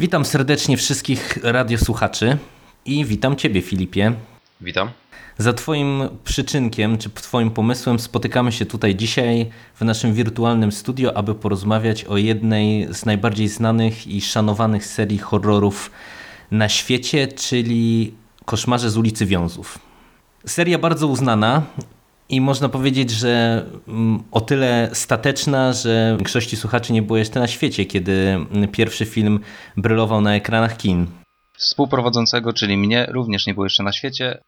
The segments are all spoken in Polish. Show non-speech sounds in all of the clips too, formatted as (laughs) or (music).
Witam serdecznie wszystkich radiosłuchaczy i witam Ciebie, Filipie. Witam. Za Twoim przyczynkiem, czy Twoim pomysłem spotykamy się tutaj dzisiaj w naszym wirtualnym studio, aby porozmawiać o jednej z najbardziej znanych i szanowanych serii horrorów na świecie, czyli Koszmarze z ulicy Wiązów. Seria bardzo uznana i można powiedzieć, że mm, o tyle stateczna, że większości słuchaczy nie było jeszcze na świecie, kiedy pierwszy film brylował na ekranach kin. Współprowadzącego, czyli mnie, również nie było jeszcze na świecie.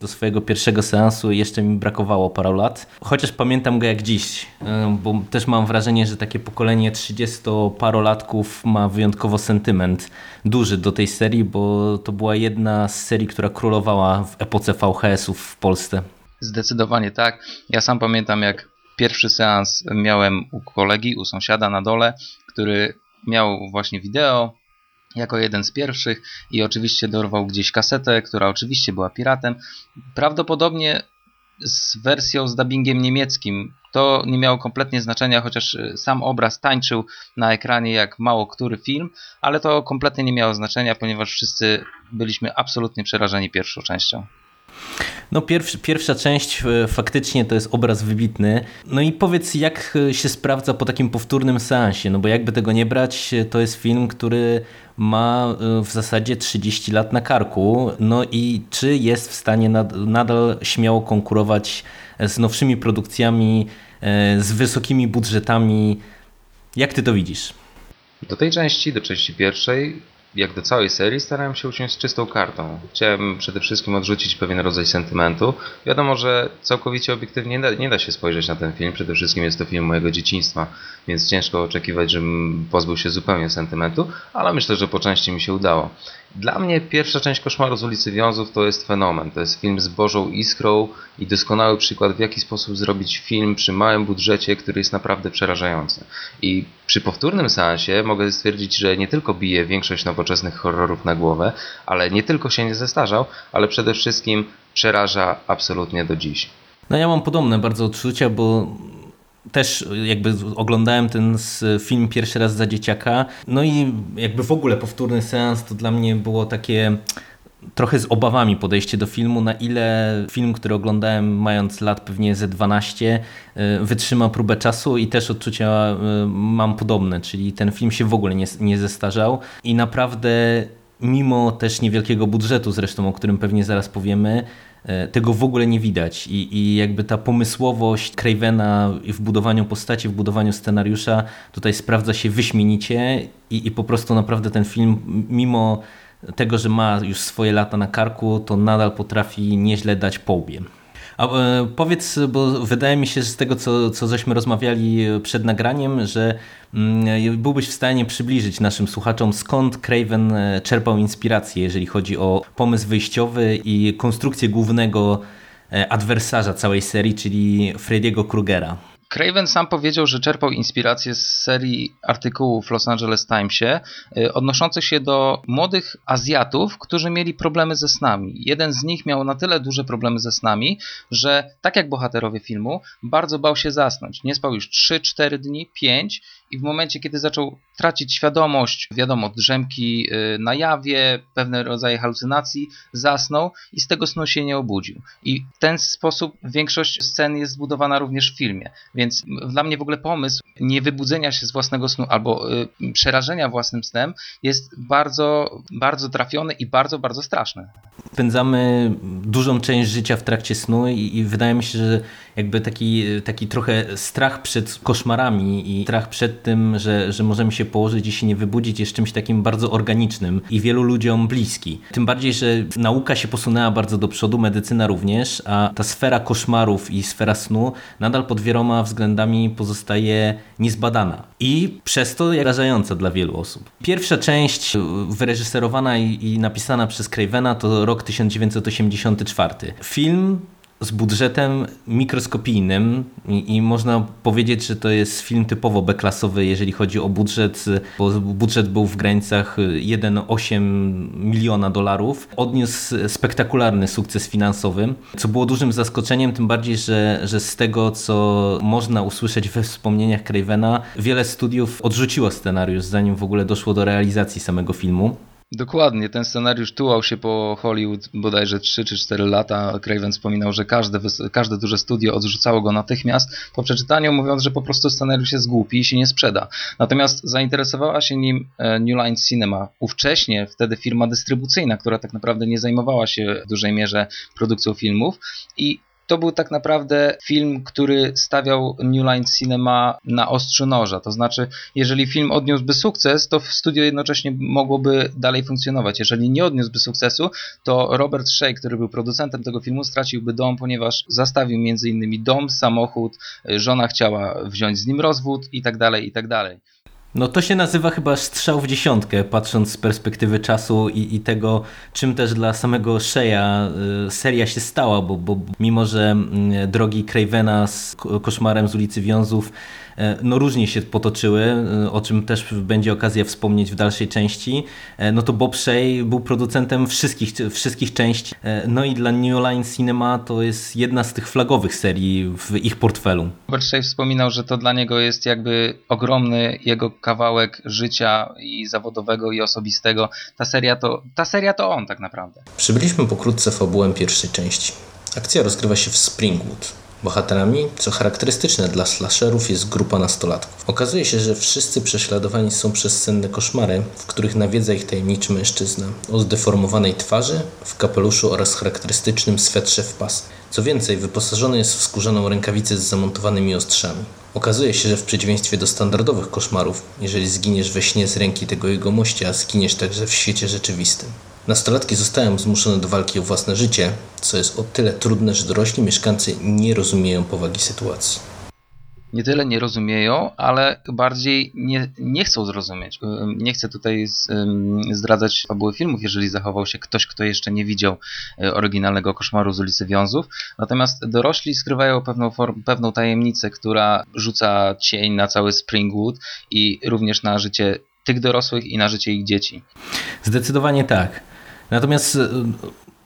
Do swojego pierwszego seansu jeszcze mi brakowało paru lat. Chociaż pamiętam go jak dziś, e, bo też mam wrażenie, że takie pokolenie 30-parolatków ma wyjątkowo sentyment duży do tej serii, bo to była jedna z serii, która królowała w epoce VHS-ów w Polsce. Zdecydowanie tak. Ja sam pamiętam, jak pierwszy seans miałem u kolegi, u sąsiada na dole, który miał właśnie wideo jako jeden z pierwszych i oczywiście dorwał gdzieś kasetę, która oczywiście była piratem. Prawdopodobnie z wersją z dubbingiem niemieckim. To nie miało kompletnie znaczenia, chociaż sam obraz tańczył na ekranie jak mało który film, ale to kompletnie nie miało znaczenia, ponieważ wszyscy byliśmy absolutnie przerażeni pierwszą częścią. No pierwsza część e, faktycznie to jest obraz wybitny. No i powiedz jak e, się sprawdza po takim powtórnym seansie, no bo jakby tego nie brać, e, to jest film, który ma w zasadzie 30 lat na karku. No i czy jest w stanie nadal śmiało konkurować z nowszymi produkcjami, z wysokimi budżetami? Jak ty to widzisz? Do tej części, do części pierwszej jak do całej serii, starałem się usiąść z czystą kartą. Chciałem przede wszystkim odrzucić pewien rodzaj sentymentu. Wiadomo, że całkowicie obiektywnie nie da, nie da się spojrzeć na ten film. Przede wszystkim jest to film mojego dzieciństwa, więc ciężko oczekiwać, żebym pozbył się zupełnie sentymentu, ale myślę, że po części mi się udało. Dla mnie pierwsza część Koszmaru z ulicy Wiązów to jest fenomen. To jest film z Bożą Iskrą i doskonały przykład w jaki sposób zrobić film przy małym budżecie, który jest naprawdę przerażający. I przy powtórnym seansie mogę stwierdzić, że nie tylko bije większość nowoczesnych horrorów na głowę, ale nie tylko się nie zestarzał, ale przede wszystkim przeraża absolutnie do dziś. No ja mam podobne bardzo odczucia, bo też jakby oglądałem ten film pierwszy raz za dzieciaka. No i jakby w ogóle powtórny seans to dla mnie było takie trochę z obawami podejście do filmu, na ile film, który oglądałem mając lat pewnie ze 12 y, wytrzyma próbę czasu i też odczucia y, mam podobne, czyli ten film się w ogóle nie, nie zestarzał i naprawdę mimo też niewielkiego budżetu zresztą, o którym pewnie zaraz powiemy, E, tego w ogóle nie widać I, i jakby ta pomysłowość Cravena w budowaniu postaci, w budowaniu scenariusza tutaj sprawdza się wyśmienicie i, i po prostu naprawdę ten film mimo tego, że ma już swoje lata na karku, to nadal potrafi nieźle dać po łbie. A e, powiedz, bo wydaje mi się, że z tego, co, co żeśmy rozmawiali przed nagraniem, że mm, byłbyś w stanie przybliżyć naszym słuchaczom, skąd Craven e, czerpał inspirację, jeżeli chodzi o pomysł wyjściowy i konstrukcję głównego e, adwersarza całej serii, czyli Freddy'ego Krugera. Craven sam powiedział, że czerpał inspirację z serii artykułów w Los Angeles Timesie y, odnoszących się do młodych Azjatów, którzy mieli problemy ze snami. Jeden z nich miał na tyle duże problemy ze snami, że tak jak bohaterowie filmu, bardzo bał się zasnąć. Nie spał już 3-4 dni, 5 i w momencie, kiedy zaczął tracić świadomość, wiadomo, drzemki y, na jawie, pewne rodzaje halucynacji, zasnął i z tego snu się nie obudził. I w ten sposób większość scen jest zbudowana również w filmie. Więc dla mnie w ogóle pomysł niewybudzenia się z własnego snu albo y, przerażenia własnym snem jest bardzo, bardzo trafiony i bardzo, bardzo straszny. Spędzamy dużą część życia w trakcie snu i, i wydaje mi się, że jakby taki, taki trochę strach przed koszmarami i strach przed tym, że, że możemy się położyć i się nie wybudzić jest czymś takim bardzo organicznym i wielu ludziom bliski. Tym bardziej, że nauka się posunęła bardzo do przodu, medycyna również, a ta sfera koszmarów i sfera snu nadal pod wieloma względami pozostaje niezbadana. I przez to wrażająca dla wielu osób. Pierwsza część wyreżyserowana i, i napisana przez Cravena to rok 1984. Film z budżetem mikroskopijnym i, i, można powiedzieć, że to jest film typowo beklasowy, jeżeli chodzi o budżet, bo budżet był w granicach 1,8 miliona dolarów. Odniósł spektakularny sukces finansowy, co było dużym zaskoczeniem, tym bardziej, że, że z tego, co można usłyszeć we wspomnieniach Cravena, wiele studiów odrzuciło scenariusz, zanim w ogóle doszło do realizacji samego filmu. Dokładnie, ten scenariusz tułał się po Hollywood bodajże 3 czy 4 lata. Craven wspominał, że każde, każde duże studio odrzucało go natychmiast po przeczytaniu, mówiąc, że po prostu scenariusz jest głupi i się nie sprzeda. Natomiast zainteresowała się nim e, New Line Cinema. Ówcześnie wtedy firma dystrybucyjna, która tak naprawdę nie zajmowała się w dużej mierze produkcją filmów i to był tak naprawdę film, który stawiał New Line Cinema na ostrzu noża. To znaczy, jeżeli film odniósłby sukces, to studio jednocześnie mogłoby dalej funkcjonować. Jeżeli nie odniósłby sukcesu, to Robert Shea, który był producentem tego filmu, straciłby dom, ponieważ zastawił między innymi dom, samochód, żona chciała wziąć z nim rozwód i tak dalej, i tak dalej. No to się nazywa chyba strzał w dziesiątkę, patrząc z perspektywy czasu i, i tego, czym też dla samego Sheya y, seria się stała, bo, bo mimo, że y, drogi Cravena z Koszmarem z ulicy Wiązów no różnie się potoczyły, e, o czym też będzie okazja wspomnieć w dalszej części, e, no to Bob Shea był producentem wszystkich, wszystkich części, no i dla New Line Cinema to jest jedna z tych flagowych serii w ich portfelu. Robert Shea wspominał, że to dla niego jest jakby ogromny jego kawałek życia i zawodowego i osobistego. Ta seria to, ta seria to on tak naprawdę. Przybyliśmy pokrótce fabułę pierwszej części. Akcja rozgrywa się w Springwood, Bohaterami, co charakterystyczne dla slasherów, jest grupa nastolatków. Okazuje się, że wszyscy prześladowani są przez senne koszmary, w których nawiedza ich tajemniczy mężczyzna o zdeformowanej twarzy, w kapeluszu oraz charakterystycznym swetrze w pas. Co więcej, wyposażony jest w skórzaną rękawicę z zamontowanymi ostrzami. Okazuje się, że w przeciwieństwie do standardowych koszmarów, jeżeli zginiesz we śnie z ręki tego jegomościa, zginiesz także w świecie rzeczywistym. Nastolatki zostają zmuszone do walki o własne życie, co jest o tyle trudne, że dorośli mieszkańcy nie rozumieją powagi sytuacji. Nie tyle nie rozumieją, ale bardziej nie, nie chcą zrozumieć. Nie chcę tutaj zdradzać fabuły filmów, jeżeli zachował się ktoś, kto jeszcze nie widział e, oryginalnego koszmaru z ulicy Wiązów. Natomiast dorośli skrywają pewną, form, pewną tajemnicę, która rzuca cień na cały Springwood i również na życie tych dorosłych i na życie ich dzieci. Zdecydowanie tak. Natomiast e,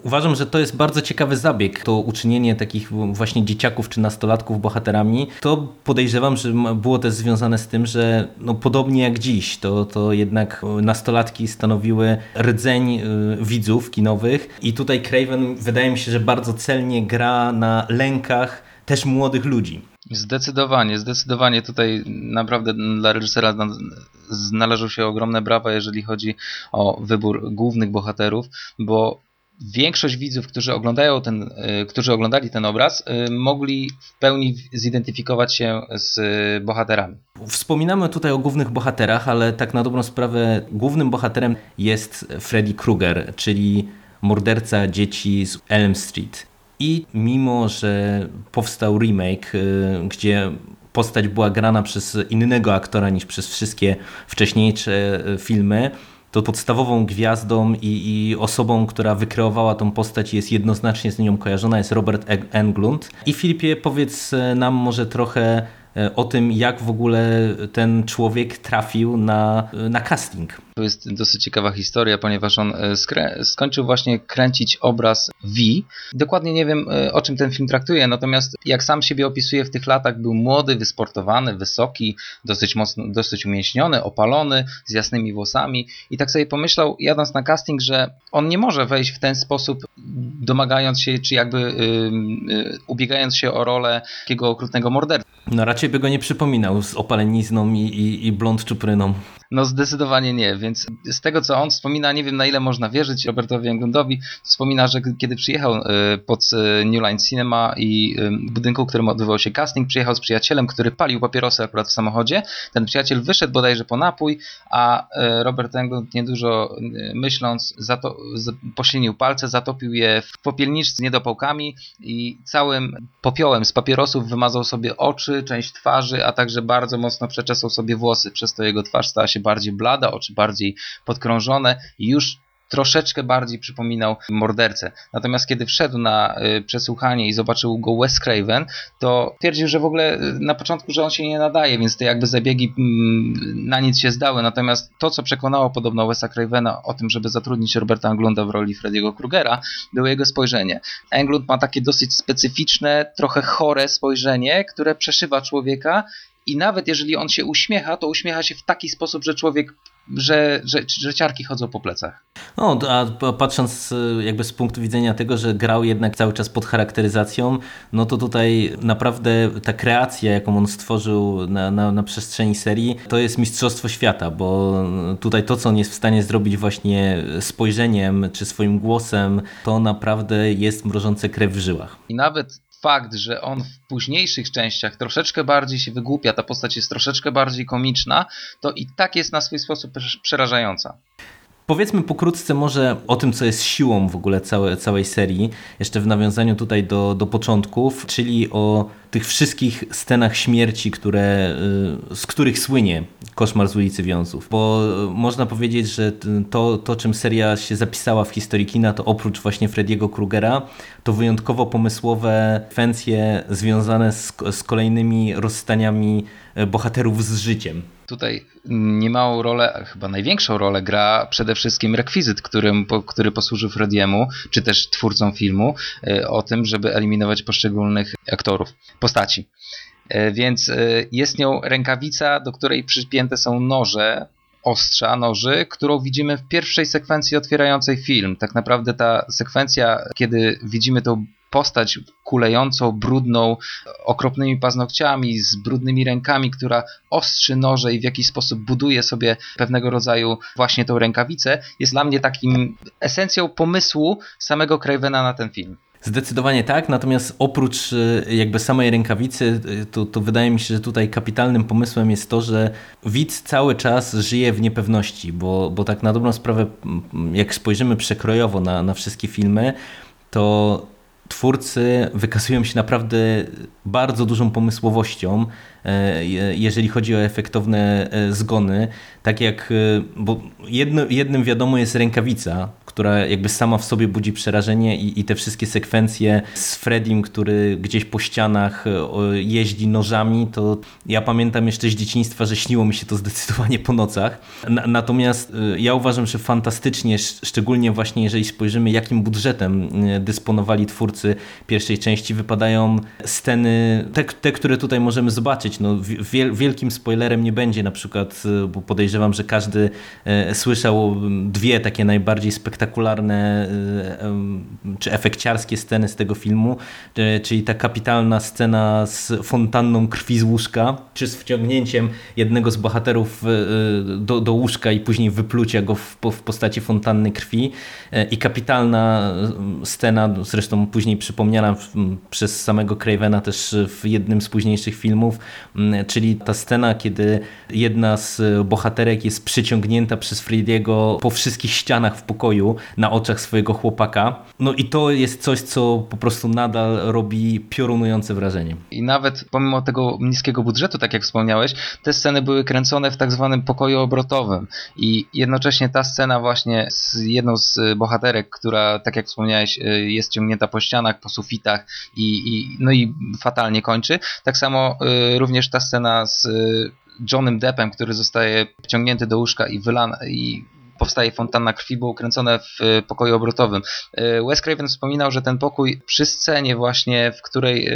Uważam, że to jest bardzo ciekawy zabieg, to uczynienie takich właśnie dzieciaków czy nastolatków bohaterami. To podejrzewam, że było też związane z tym, że no, podobnie jak dziś, to, to jednak nastolatki stanowiły rdzeń e, widzów kinowych i tutaj Craven wydaje mi się, że bardzo celnie gra na lękach też młodych ludzi. Zdecydowanie, zdecydowanie tutaj naprawdę dla reżysera należą się ogromne brawa, jeżeli chodzi o wybór głównych bohaterów, bo większość widzów, którzy oglądają ten, e, którzy oglądali ten obraz, e, mogli w pełni zidentyfikować się z bohaterami. Wspominamy tutaj o głównych bohaterach, ale tak na dobrą sprawę głównym bohaterem jest Freddy Krueger, czyli morderca dzieci z Elm Street. I mimo, że powstał remake, gdzie postać była grana przez innego aktora niż przez wszystkie wcześniejsze y, filmy, to podstawową gwiazdą i, i, osobą, która wykreowała tą postać jest jednoznacznie z nią kojarzona, jest Robert Englund. I Filipie, powiedz nam może trochę E, o tym, jak w ogóle ten człowiek trafił na, na casting. To jest dosyć ciekawa historia, ponieważ on e, skończył właśnie kręcić obraz V. Dokładnie nie wiem, e, o czym ten film traktuje, natomiast jak sam siebie opisuje w tych latach, był młody, wysportowany, wysoki, dosyć mocno, dosyć umięśniony, opalony, z jasnymi włosami i tak sobie pomyślał, jadąc na casting, że on nie może wejść w ten sposób, domagając się, czy jakby yy, ubiegając się o rolę takiego okrutnego mordercy. No raczej by go nie przypominał z opalenizną i, i, i blond czupryną. No zdecydowanie nie, więc z tego co on wspomina, nie wiem na ile można wierzyć Robertowi Englundowi, wspomina, że kiedy przyjechał e, pod e, New Line Cinema i w budynku, w którym odbywał się casting, przyjechał z przyjacielem, który palił papierosy akurat w samochodzie. Ten przyjaciel wyszedł bodajże po napój, a Robert Englund niedużo myśląc zato, poślinił palce, zatopił je w popielniczce z niedopałkami i całym popiołem z papierosów wymazał sobie oczy, część twarzy, a także bardzo mocno przeczesał sobie włosy, przez to jego twarz stała się bardziej blada, oczy bardziej podkrążone i już troszeczkę bardziej przypominał mordercę. Natomiast kiedy wszedł na y, przesłuchanie i zobaczył go Wes Craven, to twierdził, że w ogóle y, na początku, że on się nie nadaje, więc te jakby zabiegi mm, na nic się zdały. Natomiast to, co przekonało podobno Wesa Cravena o tym, żeby zatrudnić Roberta Englunda w roli Freddy'ego Krugera, było jego spojrzenie. Englund ma takie dosyć specyficzne, trochę chore spojrzenie, które przeszywa człowieka i nawet jeżeli on się uśmiecha, to uśmiecha się w taki sposób, że człowiek że, że, że ciarki chodzą po plecach. No, a patrząc y, jakby z punktu widzenia tego, że grał jednak cały czas pod charakteryzacją, no to tutaj naprawdę ta kreacja, jaką on stworzył na, na, na przestrzeni serii, to jest mistrzostwo świata, bo tutaj to, co on jest w stanie zrobić właśnie spojrzeniem czy swoim głosem, to naprawdę jest mrożące krew w żyłach. I nawet fakt, że on w późniejszych częściach troszeczkę bardziej się wygłupia, ta postać jest troszeczkę bardziej komiczna, to i tak jest na swój sposób przerażająca. Powiedzmy pokrótce może o tym, co jest siłą w ogóle całe, całej serii, jeszcze w nawiązaniu tutaj do, do początków, czyli o tych wszystkich scenach śmierci, które, y, z których słynie Koszmar z ulicy Wiązów. Bo można powiedzieć, że to, to, czym seria się zapisała w historii kina, to oprócz właśnie Frediego Krugera, to wyjątkowo pomysłowe sekwencje związane z, z kolejnymi rozstaniami bohaterów z życiem. Tutaj niemałą rolę, chyba największą rolę gra przede wszystkim rekwizyt, którym, który posłużył Frediemu, czy też twórcom filmu, e, o tym, żeby eliminować poszczególnych aktorów, postaci. E, więc jest nią rękawica, do której przypięte są noże, ostrza noży, którą widzimy w pierwszej sekwencji otwierającej film. Tak naprawdę ta sekwencja, kiedy widzimy tą postać kulejącą, brudną, okropnymi paznokciami, z brudnymi rękami, która ostrzy noże i w jakiś sposób buduje sobie pewnego rodzaju właśnie tą rękawicę, jest dla mnie takim esencją pomysłu samego Cravena na ten film. Zdecydowanie tak, natomiast oprócz e, jakby samej rękawicy, e, to, to wydaje mi się, że tutaj kapitalnym pomysłem jest to, że widz cały czas żyje w niepewności, bo, bo tak na dobrą sprawę, jak spojrzymy przekrojowo na, na wszystkie filmy, to twórcy wykazują się naprawdę bardzo dużą pomysłowością, e, jeżeli chodzi o efektowne zgony. Tak jak, bo jedno, jednym wiadomo jest rękawica, która jakby sama w sobie budzi przerażenie i, i te wszystkie sekwencje z Fredim, który gdzieś po ścianach e, jeździ nożami, to ja pamiętam jeszcze z dzieciństwa, że śniło mi się to zdecydowanie po nocach. Natomiast e, ja uważam, że fantastycznie, szczególnie właśnie jeżeli spojrzymy, jakim budżetem e, dysponowali twórcy pierwszej części, wypadają sceny, te, te które tutaj możemy zobaczyć. No, wielkim spoilerem nie będzie na przykład, bo podejrzewam, że każdy słyszał dwie takie najbardziej spektakularne spektakularne y, czy efekciarskie sceny z tego filmu, y, czyli ta kapitalna scena z fontanną krwi z łóżka, czy z wciągnięciem jednego z bohaterów y, do, do łóżka i później wyplucia go w, w postaci fontanny krwi i kapitalna scena, zresztą później przypomniana przez samego Cravena też w jednym z późniejszych filmów, czyli ta scena, kiedy jedna z bohaterek jest przyciągnięta przez Freddy'ego po wszystkich ścianach w pokoju, na oczach swojego chłopaka. No i to jest coś, co po prostu nadal robi piorunujące wrażenie. I nawet pomimo tego niskiego budżetu, tak jak wspomniałeś, te sceny były kręcone w tak zwanym pokoju obrotowym i jednocześnie ta scena właśnie z jedną z bohaterek, która, tak jak wspomniałeś, y, jest ciągnięta po ścianach, po sufitach i, i no i fatalnie kończy. Tak samo y, również ta scena z y, Johnem Deppem, który zostaje wciągnięty do łóżka i wylany i powstaje fontanna krwi, było ukręcone w e, pokoju obrotowym. E, Wes Craven wspominał, że ten pokój przy scenie właśnie, w której e,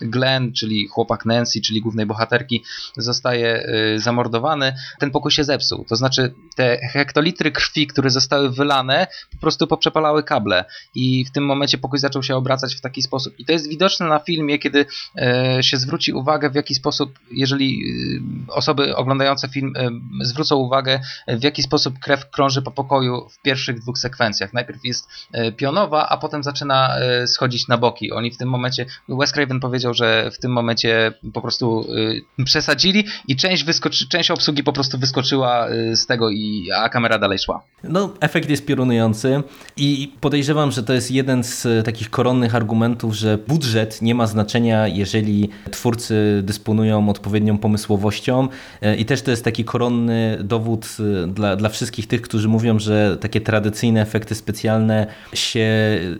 Glenn, czyli chłopak Nancy, czyli głównej bohaterki, zostaje zamordowany, ten pokój się zepsuł. To znaczy te hektolitry krwi, które zostały wylane, po prostu poprzepalały kable i w tym momencie pokój zaczął się obracać w taki sposób. I to jest widoczne na filmie, kiedy się zwróci uwagę, w jaki sposób, jeżeli osoby oglądające film zwrócą uwagę, w jaki sposób krew krąży po pokoju w pierwszych dwóch sekwencjach. Najpierw jest e, pionowa, a potem zaczyna e, schodzić na boki. Oni w tym momencie, Wes Craven powiedział, że w tym momencie po prostu e, przesadzili i część, wyskoczy, część obsługi po prostu wyskoczyła z tego, i, a kamera dalej szła. No, efekt jest piorunujący i podejrzewam, że to jest jeden z takich koronnych argumentów, że budżet nie ma znaczenia, jeżeli twórcy dysponują odpowiednią pomysłowością i też to jest taki koronny dowód dla, dla wszystkich tych, którzy mówią, że takie tradycyjne efekty specjalne się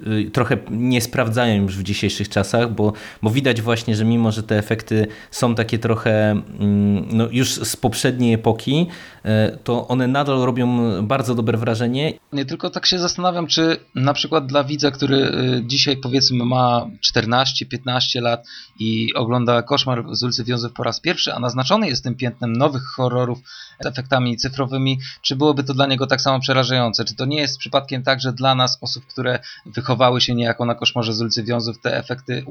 y, trochę nie sprawdzają już w dzisiejszych czasach, bo, bo widać właśnie, że mimo, że te efekty są takie trochę mm, no, już z poprzedniej epoki, y, to one nadal robią bardzo dobre wrażenie. Nie tylko tak się zastanawiam, czy na przykład dla widza, który y, dzisiaj powiedzmy ma 14-15 lat i ogląda Koszmar z ulicy Wiązów po raz pierwszy, a naznaczony jest tym piętnem nowych horrorów efektami cyfrowymi, czy byłoby to dla niego tak samo przerażające? Czy to nie jest przypadkiem tak, że dla nas, osób, które wychowały się niejako na Koszmarze z ulicy Wiązów, te efekty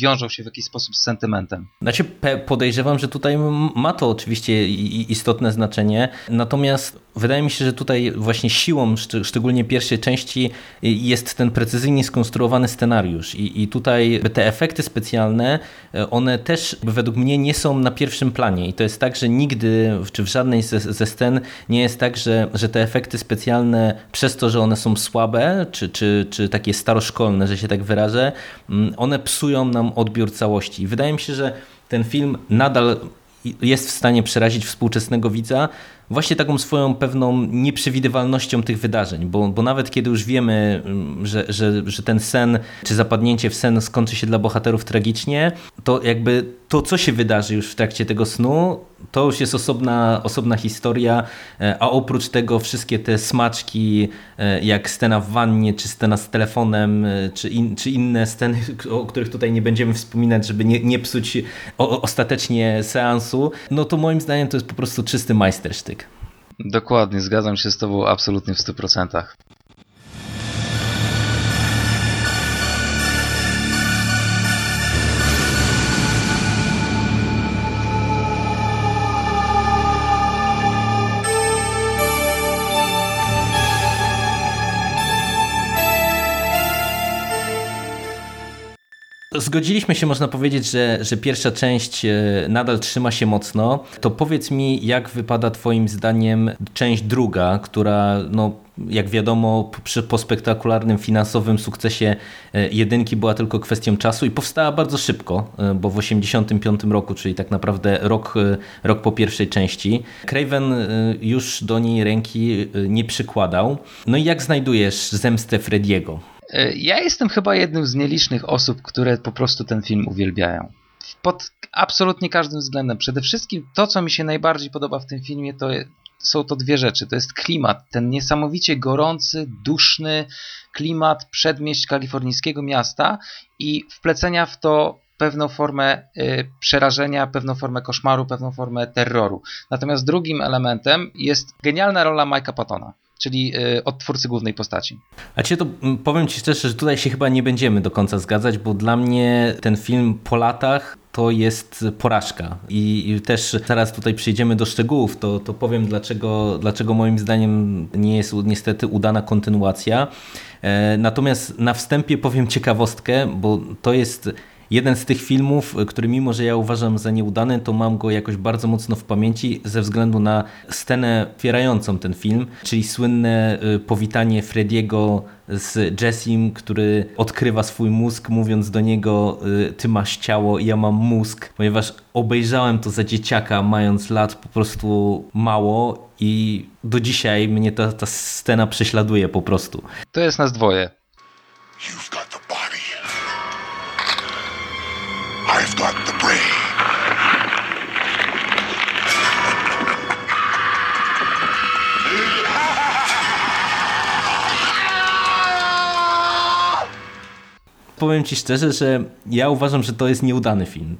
wiążą się w jakiś sposób z sentymentem? Znaczy podejrzewam, że tutaj ma to oczywiście istotne znaczenie, natomiast wydaje mi się, że tutaj właśnie siłą szczególnie pierwszej części jest ten precyzyjnie skonstruowany scenariusz i, i tutaj te efekty specjalne, one też według mnie nie są na pierwszym planie i to jest tak, że nigdy, czy w żadnej ze, ze scen nie jest tak, że, że te efekty specjalne przez to, że one są słabe, czy, czy, czy takie staroszkolne, że się tak wyrażę, mm, one psują nam odbiór całości. Wydaje mi się, że ten film nadal jest w stanie przerazić współczesnego widza, właśnie taką swoją pewną nieprzewidywalnością tych wydarzeń, bo, bo nawet kiedy już wiemy, mm, że, że, że ten sen, czy zapadnięcie w sen skończy się dla bohaterów tragicznie, to jakby to, co się wydarzy już w trakcie tego snu, to już jest osobna, osobna historia, e, a oprócz tego wszystkie te smaczki, e, jak scena w wannie, czy scena z telefonem, e, czy, in, czy inne sceny, (laughs) o których tutaj nie będziemy wspominać, żeby nie, nie psuć o, ostatecznie seansu, no to moim zdaniem to jest po prostu czysty majstersztyk. Dokładnie, zgadzam się z Tobą absolutnie w 100%. Zgodziliśmy się, można powiedzieć, że, że pierwsza część e, nadal trzyma się mocno. To powiedz mi, jak wypada Twoim zdaniem część druga, która, no, jak wiadomo, przy, po spektakularnym finansowym sukcesie e, jedynki była tylko kwestią czasu i powstała bardzo szybko, e, bo w 1985 roku, czyli tak naprawdę rok, rok po pierwszej części. Craven już do niej ręki nie przykładał. No i jak znajdujesz zemstę Frediego? E, ja jestem chyba jednym z nielicznych osób, które po prostu ten film uwielbiają. Pod absolutnie każdym względem. Przede wszystkim to, co mi się najbardziej podoba w tym filmie, to są to dwie rzeczy. To jest klimat, ten niesamowicie gorący, duszny klimat przedmieść kalifornijskiego miasta i wplecenia w to pewną formę y, przerażenia, pewną formę koszmaru, pewną formę terroru. Natomiast drugim elementem jest genialna rola Mike'a Pattona czyli y, od twórcy głównej postaci. A cię to powiem Ci szczerze, że tutaj się chyba nie będziemy do końca zgadzać, bo dla mnie ten film po latach to jest porażka. I, I, też zaraz tutaj przejdziemy do szczegółów, to, to powiem dlaczego, dlaczego moim zdaniem nie jest niestety udana kontynuacja. E, natomiast na wstępie powiem ciekawostkę, bo to jest jeden z tych filmów, y, który mimo, że ja uważam za nieudany, to mam go jakoś bardzo mocno w pamięci ze względu na scenę otwierającą ten film, czyli słynne y, powitanie Frediego z Jessim, który odkrywa swój mózg, mówiąc do niego y, ty masz ciało i ja mam mózg, ponieważ obejrzałem to za dzieciaka, mając lat po prostu mało i do dzisiaj mnie ta, ta scena prześladuje po prostu. To jest nas dwoje. I've got the brain. Powiem Ci szczerze, że ja uważam, że to jest nieudany film.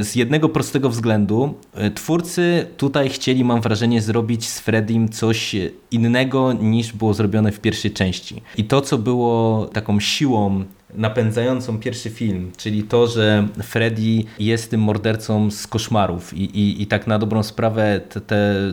Z jednego prostego względu. Twórcy tutaj chcieli, mam wrażenie, zrobić z Freddym coś innego niż było zrobione w pierwszej części. I to, co było taką siłą napędzającą pierwszy film, czyli to, że Freddy jest tym mordercą z koszmarów i, i, i tak na dobrą sprawę te,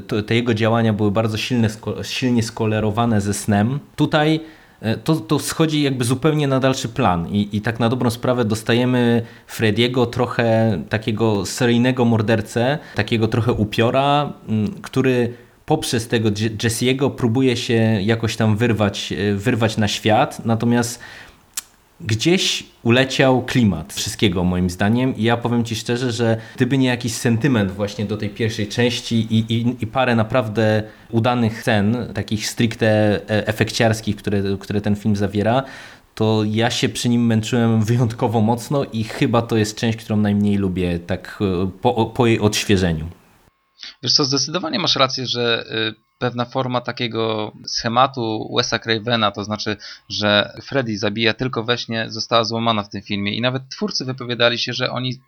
te, te jego działania były bardzo silne, silnie skolerowane ze snem. Tutaj e, to, to schodzi jakby zupełnie na dalszy plan I, i tak na dobrą sprawę dostajemy Frediego trochę takiego seryjnego mordercę, takiego trochę upiora, który poprzez tego Jesse'ego próbuje się jakoś tam wyrwać, e, wyrwać na świat, natomiast gdzieś uleciał klimat wszystkiego moim zdaniem i ja powiem Ci szczerze, że gdyby nie jakiś sentyment właśnie do tej pierwszej części i, i, i parę naprawdę udanych scen, takich stricte e, efekciarskich, które, które ten film zawiera, to ja się przy nim męczyłem wyjątkowo mocno i chyba to jest część, którą najmniej lubię tak e, po, po jej odświeżeniu. Wiesz co, zdecydowanie masz rację, że y, pewna forma takiego schematu Wesa Cravena, to znaczy, że Freddy zabija tylko we śnie, została złamana w tym filmie i nawet twórcy wypowiadali się, że oni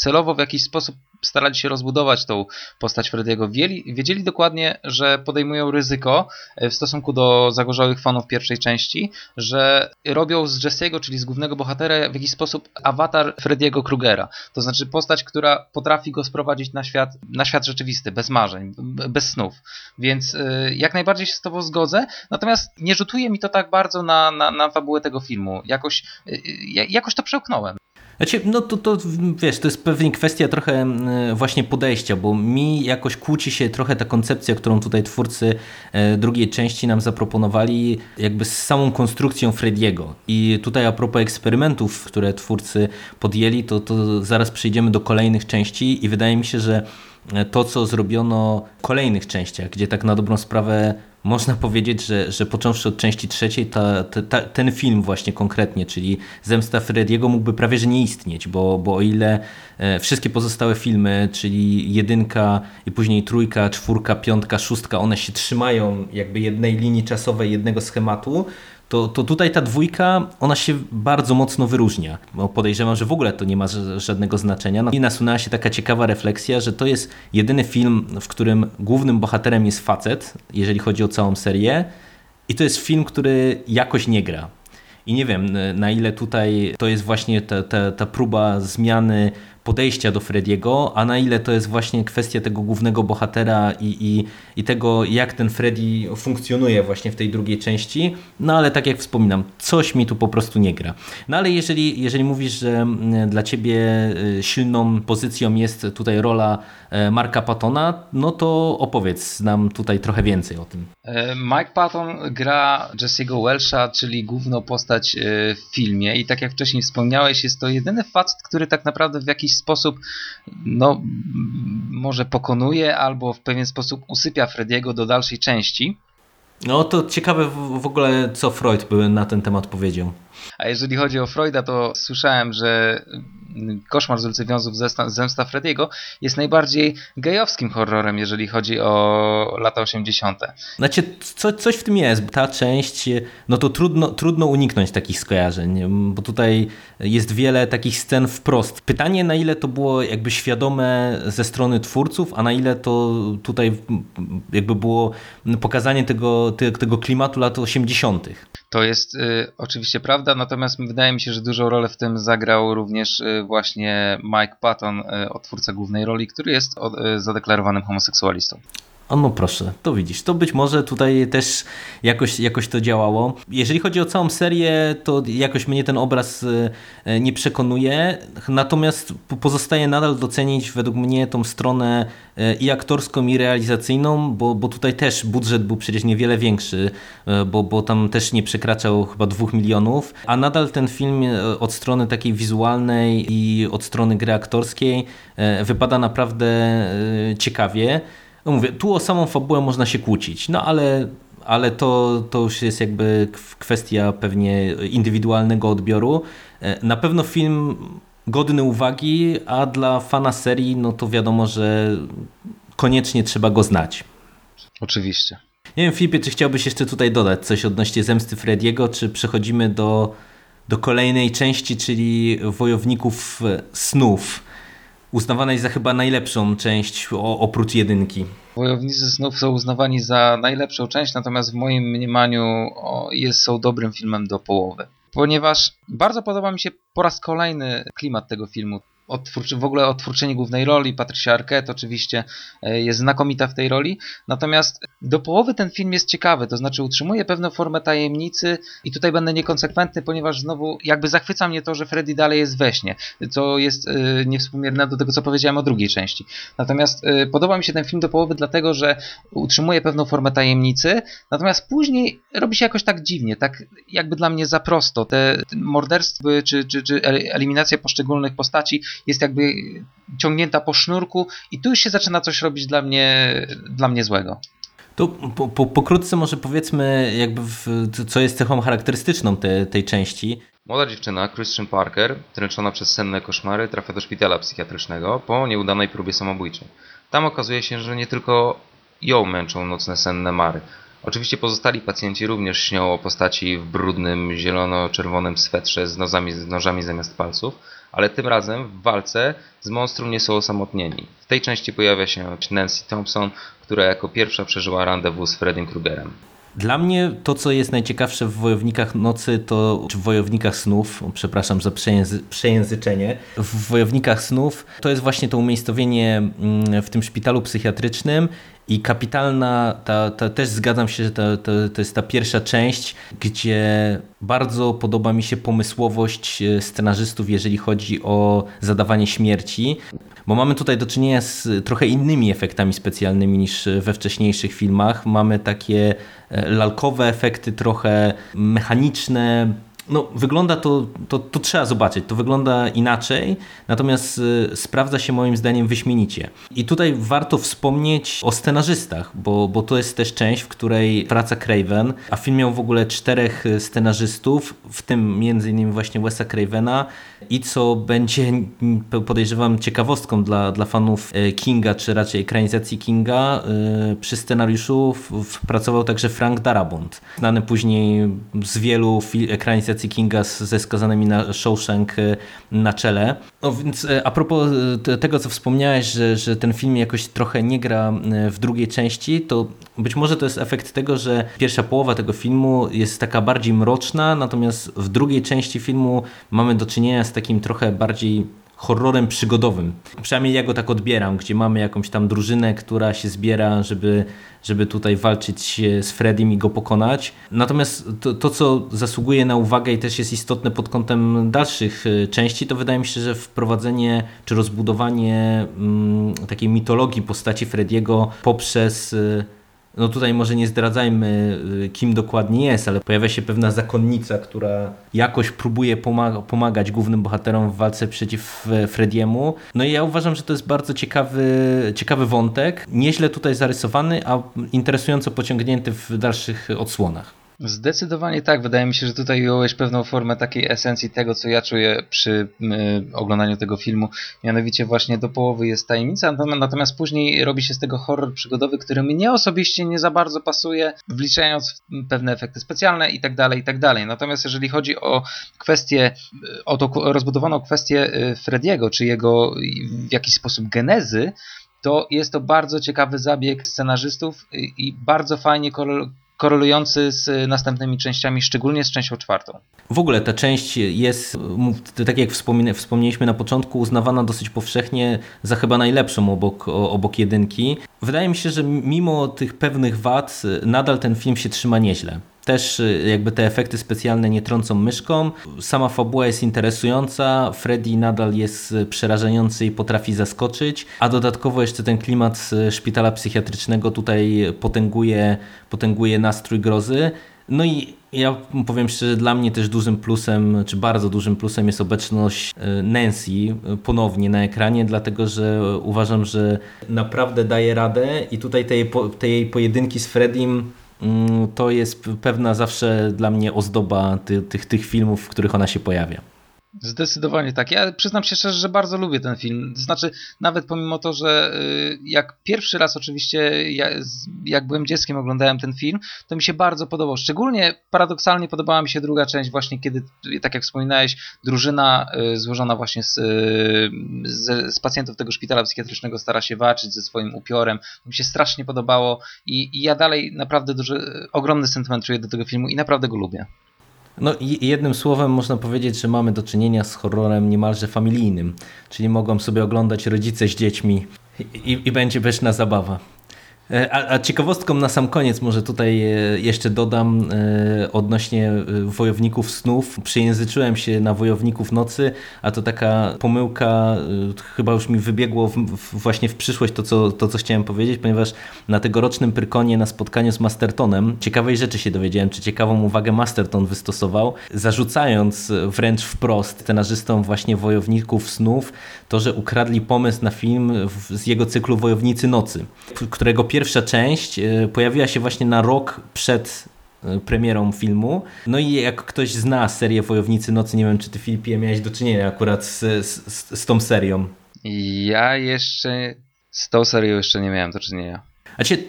celowo w jakiś sposób starali się rozbudować tą postać Frediego. Wiedzieli, wiedzieli dokładnie, że podejmują ryzyko e, w stosunku do zagorzałych fanów pierwszej części, że robią z Jesse'ego, czyli z głównego bohatera, w jakiś sposób awatar Frediego Krugera. To znaczy postać, która potrafi go sprowadzić na świat, na świat rzeczywisty, bez marzeń, bez snów. Więc e, jak najbardziej się z tobą zgodzę, natomiast nie rzutuje mi to tak bardzo na, na, na fabułę tego filmu. Jakoś, e, jakoś to przełknąłem. Znaczy, no to, to wiesz, to jest pewnie kwestia trochę właśnie podejścia, bo mi jakoś kłóci się trochę ta koncepcja, którą tutaj twórcy e, drugiej części nam zaproponowali, jakby z samą konstrukcją Frediego. I tutaj a propos eksperymentów, które twórcy podjęli, to, to zaraz przejdziemy do kolejnych części i wydaje mi się, że to, co zrobiono w kolejnych częściach, gdzie tak na dobrą sprawę można powiedzieć, że, że począwszy od części trzeciej, ta, ta, ten film właśnie konkretnie, czyli Zemsta Frediego mógłby prawie że nie istnieć, bo, bo o ile e, wszystkie pozostałe filmy, czyli jedynka i później trójka, czwórka, piątka, szóstka, one się trzymają jakby jednej linii czasowej, jednego schematu, to, to tutaj ta dwójka, ona się bardzo mocno wyróżnia. Bo podejrzewam, że w ogóle to nie ma żadnego znaczenia. No I nasunęła się taka ciekawa refleksja, że to jest jedyny film, w którym głównym bohaterem jest facet, jeżeli chodzi o całą serię. I to jest film, który jakoś nie gra. I nie wiem, na ile tutaj to jest właśnie ta, ta, ta próba zmiany podejścia do Frediego, a na ile to jest właśnie kwestia tego głównego bohatera i, i, i tego, jak ten Freddy funkcjonuje właśnie w tej drugiej części. No ale tak jak wspominam, coś mi tu po prostu nie gra. No ale jeżeli, jeżeli mówisz, że mm, dla ciebie y, silną pozycją jest tutaj rola e, Marka Pattona, no to opowiedz nam tutaj trochę więcej o tym. E, Mike Patton gra Jesse'ego Welsha, czyli główną postać e, w filmie i tak jak wcześniej wspomniałeś, jest to jedyny facet, który tak naprawdę w jakiś sposób no, może pokonuje albo w pewien sposób usypia Frediego do dalszej części. No to ciekawe w ogóle, co Freud by na ten temat powiedział. A jeżeli chodzi o Freuda, to słyszałem, że Koszmar z ulicy Wiązów Zemsta Frediego jest najbardziej gejowskim horrorem, jeżeli chodzi o lata 80. Znaczy, co, coś w tym jest. Ta część, no to trudno, trudno uniknąć takich skojarzeń, bo tutaj jest wiele takich scen wprost. Pytanie, na ile to było jakby świadome ze strony twórców, a na ile to tutaj jakby było pokazanie tego, tego klimatu lat 80. To jest y, oczywiście prawda, natomiast wydaje mi się, że dużą rolę w tym zagrał również y, właśnie Mike Patton, y, otwórca głównej roli, który jest y, zadeklarowanym homoseksualistą. No proszę, to widzisz, to być może tutaj też jakoś, jakoś to działało. Jeżeli chodzi o całą serię, to jakoś mnie ten obraz e, nie przekonuje, natomiast pozostaje nadal docenić według mnie tą stronę e, i aktorską i realizacyjną, bo, bo tutaj też budżet był przecież niewiele większy, e, bo, bo tam też nie przekraczał chyba dwóch milionów, a nadal ten film od strony takiej wizualnej i od strony gry aktorskiej wypada naprawdę ciekawie. No mówię, tu o samą fabułę można się kłócić, no ale, ale to, to już jest jakby kwestia pewnie indywidualnego odbioru. E, na pewno film godny uwagi, a dla fana serii, no to wiadomo, że koniecznie trzeba go znać. Oczywiście. Nie wiem, Filipie, czy chciałbyś jeszcze tutaj dodać coś odnośnie zemsty Frediego, czy przechodzimy do, do kolejnej części, czyli Wojowników Snów uznawana jest za chyba najlepszą część oprócz jedynki. Wojownicy znów są uznawani za najlepszą część, natomiast w moim mniemaniu jest, są dobrym filmem do połowy. Ponieważ bardzo podoba mi się po raz kolejny klimat tego filmu. W ogóle odtwórczyni głównej roli, Patricia Arquette oczywiście e, jest znakomita w tej roli, natomiast do połowy ten film jest ciekawy, to znaczy utrzymuje pewną formę tajemnicy i tutaj będę niekonsekwentny, ponieważ znowu jakby zachwyca mnie to, że Freddy dalej jest we śnie, co jest e, niewspółmierne do tego, co powiedziałem o drugiej części. Natomiast e, podoba mi się ten film do połowy dlatego, że utrzymuje pewną formę tajemnicy, natomiast później robi się jakoś tak dziwnie, tak jakby dla mnie za prosto. Te morderstwa czy, czy, czy eliminacja poszczególnych postaci jest jakby ciągnięta po sznurku i tu już się zaczyna coś robić dla mnie, dla mnie złego. To po, po, pokrótce może powiedzmy, jakby w, co jest cechą charakterystyczną te, tej części. Młoda dziewczyna, Christian Parker, dręczona przez senne koszmary, trafia do szpitala psychiatrycznego po nieudanej próbie samobójczej. Tam okazuje się, że nie tylko ją męczą nocne senne mary. Oczywiście pozostali pacjenci również śnią o postaci w brudnym, zielono-czerwonym swetrze z, nozami, z nożami zamiast palców, ale tym razem w walce z monstrum nie są osamotnieni. W tej części pojawia się Nancy Thompson, która jako pierwsza przeżyła randewu z Freddym Krugerem. Dla mnie to, co jest najciekawsze w Wojownikach Nocy, to czy w Wojownikach Snów, przepraszam za przejęzy, przejęzyczenie, w Wojownikach Snów to jest właśnie to umiejscowienie mm, w tym szpitalu psychiatrycznym i kapitalna, ta, ta, też zgadzam się, że to, to, to jest ta pierwsza część, gdzie bardzo podoba mi się pomysłowość e, scenarzystów, jeżeli chodzi o zadawanie śmierci, bo mamy tutaj do czynienia z trochę innymi efektami specjalnymi niż we wcześniejszych filmach. Mamy takie e, lalkowe efekty, trochę mechaniczne, no, wygląda to, to, to trzeba zobaczyć, to wygląda inaczej, natomiast y, sprawdza się moim zdaniem wyśmienicie. I tutaj warto wspomnieć o scenarzystach, bo, bo to jest też część, w której praca Craven, a film miał w ogóle czterech y, scenarzystów, w tym między innymi właśnie Wesa Cravena i co będzie podejrzewam ciekawostką dla, dla fanów y, Kinga, czy raczej ekranizacji Kinga, przy scenariuszu pracował także Frank Darabont, znany później z wielu ekranizacji Kinga ze skazanymi na Shawshank e, na czele. No więc e, a propos e, tego, co wspomniałeś, że, że ten film jakoś trochę nie gra w drugiej części, to być może to jest efekt tego, że pierwsza połowa tego filmu jest taka bardziej mroczna, natomiast w drugiej części filmu mamy do czynienia z takim trochę bardziej horrorem przygodowym. Przynajmniej ja go tak odbieram, gdzie mamy jakąś tam drużynę, która się zbiera, żeby, żeby tutaj walczyć z Freddym i go pokonać. Natomiast to, to, co zasługuje na uwagę i też jest istotne pod kątem dalszych e, części, to wydaje mi się, że wprowadzenie czy rozbudowanie mm, takiej mitologii postaci Frediego poprzez e, no tutaj może nie zdradzajmy, y, kim dokładnie jest, ale pojawia się pewna zakonnica, która jakoś próbuje pomaga pomagać głównym bohaterom w walce przeciw Frediemu. No i ja uważam, że to jest bardzo ciekawy, ciekawy wątek, nieźle tutaj zarysowany, a interesująco pociągnięty w dalszych odsłonach. Zdecydowanie tak. Wydaje mi się, że tutaj ująłeś pewną formę takiej esencji tego, co ja czuję przy y, oglądaniu tego filmu. Mianowicie właśnie do połowy jest tajemnica, natomiast później robi się z tego horror przygodowy, który mnie osobiście nie za bardzo pasuje, wliczając pewne efekty specjalne i tak dalej, i tak dalej. Natomiast jeżeli chodzi o kwestię, o tą rozbudowaną kwestię y, Frediego, czy jego w jakiś sposób genezy, to jest to bardzo ciekawy zabieg scenarzystów i bardzo fajnie korelujący z następnymi częściami, szczególnie z częścią czwartą. W ogóle ta część jest, tak jak wspomnieliśmy na początku, uznawana dosyć powszechnie za chyba najlepszą obok, obok jedynki. Wydaje mi się, że mimo tych pewnych wad nadal ten film się trzyma nieźle. Też y, jakby te efekty specjalne nie trącą myszką. Sama fabuła jest interesująca, Freddy nadal jest przerażający i potrafi zaskoczyć, a dodatkowo jeszcze ten klimat szpitala psychiatrycznego tutaj potęguje, potęguje nastrój grozy. No i ja powiem szczerze, dla mnie też dużym plusem, czy bardzo dużym plusem jest obecność y, Nancy ponownie na ekranie, dlatego że uważam, że naprawdę daje radę i tutaj te te jej pojedynki z Freddym to jest pewna zawsze dla mnie ozdoba tych, tych, tych filmów, w których ona się pojawia. Zdecydowanie tak. Ja przyznam się szczerze, że bardzo lubię ten film. Znaczy, nawet pomimo to, że y, jak pierwszy raz oczywiście, jak byłem dzieckiem, oglądałem ten film, to mi się bardzo podobał. Szczególnie paradoksalnie podobała mi się druga część, właśnie kiedy, tak jak wspominałeś, drużyna y, złożona właśnie z, y, z, z pacjentów tego szpitala psychiatrycznego stara się walczyć ze swoim upiorem. To mi się strasznie podobało i, i ja dalej naprawdę duży, ogromny sentyment czuję do tego filmu i naprawdę go lubię. No i jednym słowem można powiedzieć, że mamy do czynienia z horrorem niemalże familijnym, czyli mogą sobie oglądać rodzice z dziećmi i, i będzie pyszna zabawa. E, a, a, ciekawostką na sam koniec może tutaj e, jeszcze dodam e, odnośnie wojowników snów. Przyjęzyczyłem się na wojowników nocy, a to taka pomyłka, chyba już mi wybiegło w, w, właśnie w przyszłość to co, to, co chciałem powiedzieć, ponieważ na tegorocznym Pyrkonie na spotkaniu z Mastertonem ciekawej rzeczy się dowiedziałem, czy ciekawą uwagę Masterton wystosował, zarzucając wręcz wprost scenarzystom właśnie wojowników snów to, że ukradli pomysł na film z jego cyklu Wojownicy Nocy, którego pierwszy pierwsza część e, pojawiła się właśnie na rok przed e, premierą filmu. No i jak ktoś zna serię Wojownicy Nocy, nie wiem czy ty Filipie miałeś do czynienia akurat z, z, z tą serią. Ja jeszcze z tą serią jeszcze nie miałem do czynienia. Znaczy,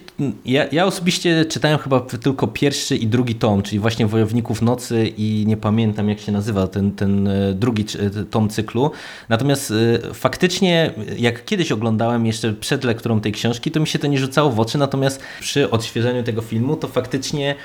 ja, ja osobiście czytałem chyba tylko pierwszy i drugi tom, czyli właśnie Wojowników Nocy i nie pamiętam jak się nazywa ten, ten e, drugi e, tom cyklu. Natomiast e, faktycznie, jak kiedyś oglądałem jeszcze przed lekturą tej książki, to mi się to nie rzucało w oczy, natomiast przy odświeżeniu tego filmu to faktycznie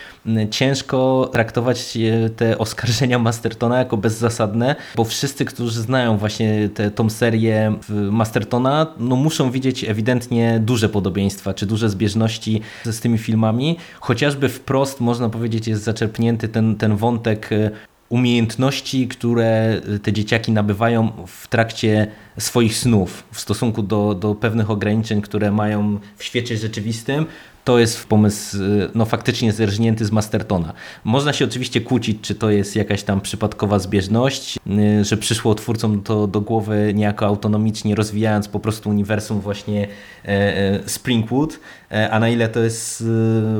ciężko traktować te oskarżenia Mastertona jako bezzasadne, bo wszyscy, którzy znają właśnie tę serię Mastertona, no muszą widzieć ewidentnie duże podobieństwa, czy duże zbieżności z tymi filmami. Chociażby wprost można powiedzieć jest zaczerpnięty ten, ten wątek e, umiejętności, które te dzieciaki nabywają w trakcie swoich snów w stosunku do, do pewnych ograniczeń, które mają w świecie rzeczywistym, to jest pomysł no, faktycznie zerżnięty z Mastertona. Można się oczywiście kłócić, czy to jest jakaś tam przypadkowa zbieżność, y, że przyszło twórcom to do głowy niejako autonomicznie, rozwijając po prostu uniwersum właśnie e, e, Springwood, e, a na ile to jest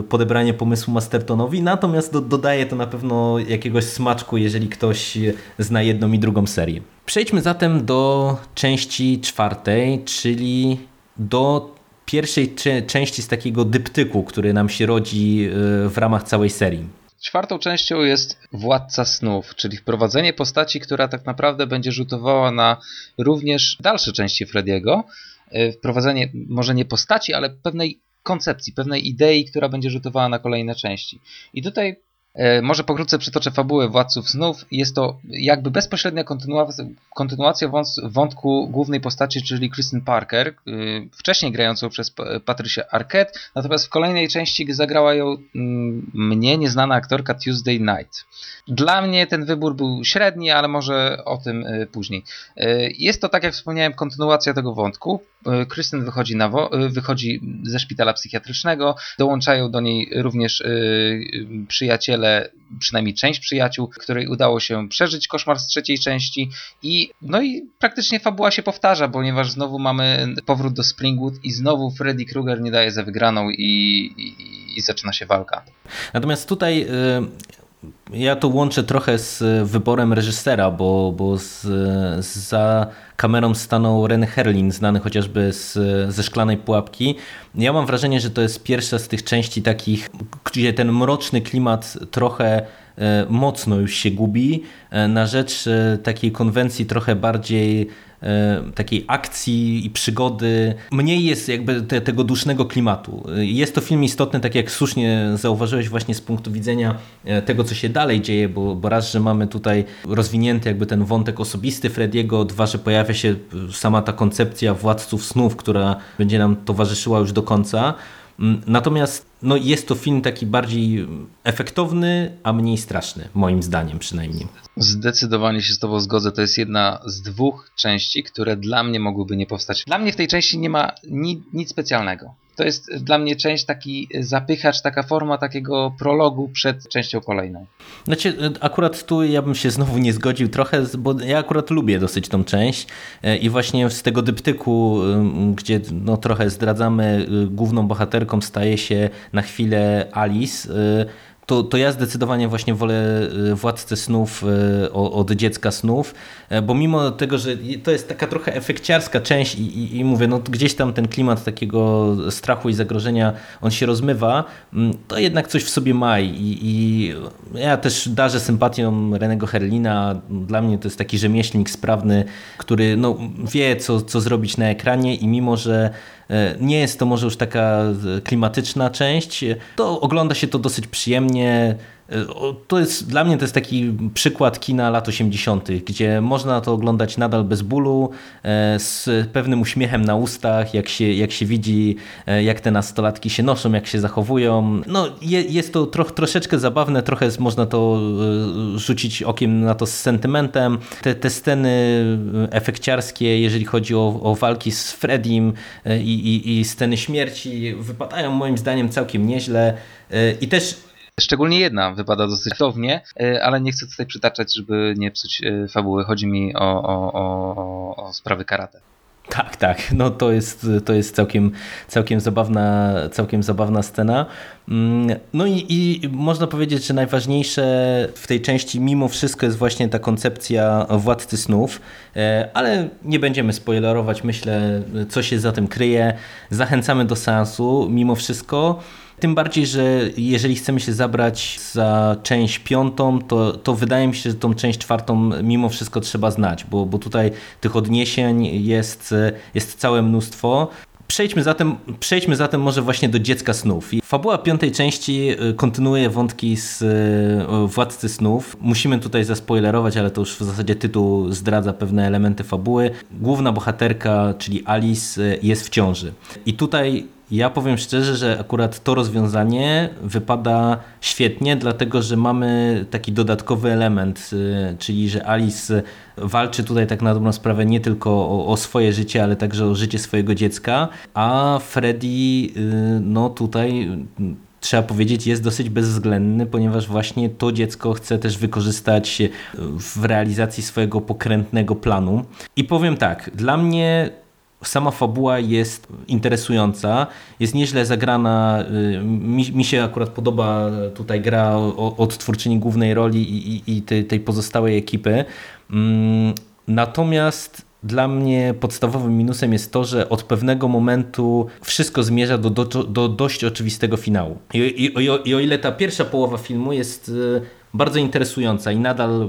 podebranie pomysłu Mastertonowi, natomiast do, dodaje to na pewno jakiegoś smaczku, jeżeli ktoś zna jedną i drugą serię. Przejdźmy zatem do części czwartej, czyli do pierwszej części z takiego dyptyku, który nam się rodzi e, w ramach całej serii. Czwartą częścią jest Władca Snów, czyli wprowadzenie postaci, która tak naprawdę będzie rzutowała na również dalsze części Frediego. E, wprowadzenie może nie postaci, ale pewnej koncepcji, pewnej idei, która będzie rzutowała na kolejne części. I tutaj może pokrótce przytoczę fabułę Władców Snów. Jest to jakby bezpośrednia kontynuacja wątku głównej postaci, czyli Kristen Parker, y, wcześniej grającą przez Patricia Arquette, natomiast w kolejnej części zagrała ją mm, mnie nieznana aktorka Tuesday Night. Dla mnie ten wybór był średni, ale może o tym y, później. Y, jest to, tak jak wspomniałem, kontynuacja tego wątku. Kristen wychodzi, na wychodzi ze szpitala psychiatrycznego, dołączają do niej również przyjaciele ale przynajmniej część przyjaciół, której udało się przeżyć koszmar z trzeciej części i no i praktycznie fabuła się powtarza, ponieważ znowu mamy powrót do Springwood i znowu Freddy Krueger nie daje za wygraną i, i, i zaczyna się walka. Natomiast tutaj y ja to łączę trochę z wyborem reżysera, bo, bo z, za kamerą stanął Ren Herlin, znany chociażby z, ze Szklanej Pułapki. Ja mam wrażenie, że to jest pierwsza z tych części takich, gdzie ten mroczny klimat trochę e, mocno już się gubi e, na rzecz e, takiej konwencji trochę bardziej E, takiej akcji i przygody. Mniej jest jakby te, tego dusznego klimatu. Jest to film istotny, tak jak słusznie zauważyłeś właśnie z punktu widzenia e, tego, co się dalej dzieje, bo, bo raz, że mamy tutaj rozwinięty jakby ten wątek osobisty Frediego, dwa, że pojawia się sama ta koncepcja władców snów, która będzie nam towarzyszyła już do końca. Mm, natomiast no, jest to film taki bardziej efektowny, a mniej straszny, moim zdaniem przynajmniej. Zdecydowanie się z Tobą zgodzę. To jest jedna z dwóch części, które dla mnie mogłyby nie powstać. Dla mnie w tej części nie ma ni nic specjalnego to jest dla mnie część taki zapychacz, taka forma takiego prologu przed częścią kolejną. Znaczy, akurat tu ja bym się znowu nie zgodził trochę, bo ja akurat lubię dosyć tą część e, i właśnie z tego dyptyku, gdzie no trochę zdradzamy, y, główną bohaterką staje się na chwilę Alice, y, to, to ja zdecydowanie właśnie wolę y, Władcę Snów y, od Dziecka Snów, e, bo mimo tego, że to jest taka trochę efekciarska część i, i, i, mówię, no gdzieś tam ten klimat takiego strachu i zagrożenia, on się rozmywa, mm, to jednak coś w sobie ma i, i ja też darzę sympatią Renego Herlina, dla mnie to jest taki rzemieślnik sprawny, który no, wie co, co zrobić na ekranie i mimo, że nie jest to może już taka klimatyczna część. To ogląda się to dosyć przyjemnie. To jest, dla mnie to jest taki przykład kina lat 80., gdzie można to oglądać nadal bez bólu, e, z pewnym uśmiechem na ustach, jak się, jak się widzi, e, jak te nastolatki się noszą, jak się zachowują. No, jest to troch, troszeczkę zabawne, trochę można to e, rzucić okiem na to z sentymentem. Te, te sceny efekciarskie, jeżeli chodzi o, o walki z Fredim i, i, i sceny śmierci, wypadają moim zdaniem całkiem nieźle. I też Szczególnie jedna wypada dosyć cudownie, e, ale nie chcę tutaj przytaczać, żeby nie psuć e, fabuły. Chodzi mi o, o, o, o sprawy karate. Tak, tak. No to jest, to jest całkiem, całkiem, zabawna, całkiem zabawna scena. Mm, no i, i można powiedzieć, że najważniejsze w tej części mimo wszystko jest właśnie ta koncepcja władcy snów, e, ale nie będziemy spoilerować, myślę, co się za tym kryje. Zachęcamy do seansu mimo wszystko. Tym bardziej, że jeżeli chcemy się zabrać za część piątą, to, to wydaje mi się, że tą część czwartą mimo wszystko trzeba znać, bo, bo tutaj tych odniesień jest, jest całe mnóstwo. Przejdźmy zatem, przejdźmy zatem może właśnie do Dziecka Snów. Fabuła piątej części y, kontynuuje wątki z y, Władcy Snów. Musimy tutaj zaspoilerować, ale to już w zasadzie tytuł zdradza pewne elementy fabuły. Główna bohaterka, czyli Alice, y, jest w ciąży. I tutaj ja powiem szczerze, że akurat to rozwiązanie wypada świetnie, dlatego że mamy taki dodatkowy element, y, czyli że Alice walczy tutaj tak na dobrą sprawę nie tylko o, o swoje życie, ale także o życie swojego dziecka, a Freddy y, no tutaj trzeba powiedzieć, jest dosyć bezwzględny, ponieważ właśnie to dziecko chce też wykorzystać w realizacji swojego pokrętnego planu. I powiem tak, dla mnie sama fabuła jest interesująca, jest nieźle zagrana. Y, mi, mi się akurat podoba tutaj gra od twórczyni głównej roli i, i, i tej, tej pozostałej ekipy. Mm, natomiast dla mnie podstawowym minusem jest to, że od pewnego momentu wszystko zmierza do, do, do dość oczywistego finału. I, i, i, o, ile ta pierwsza połowa filmu jest y, bardzo interesująca i nadal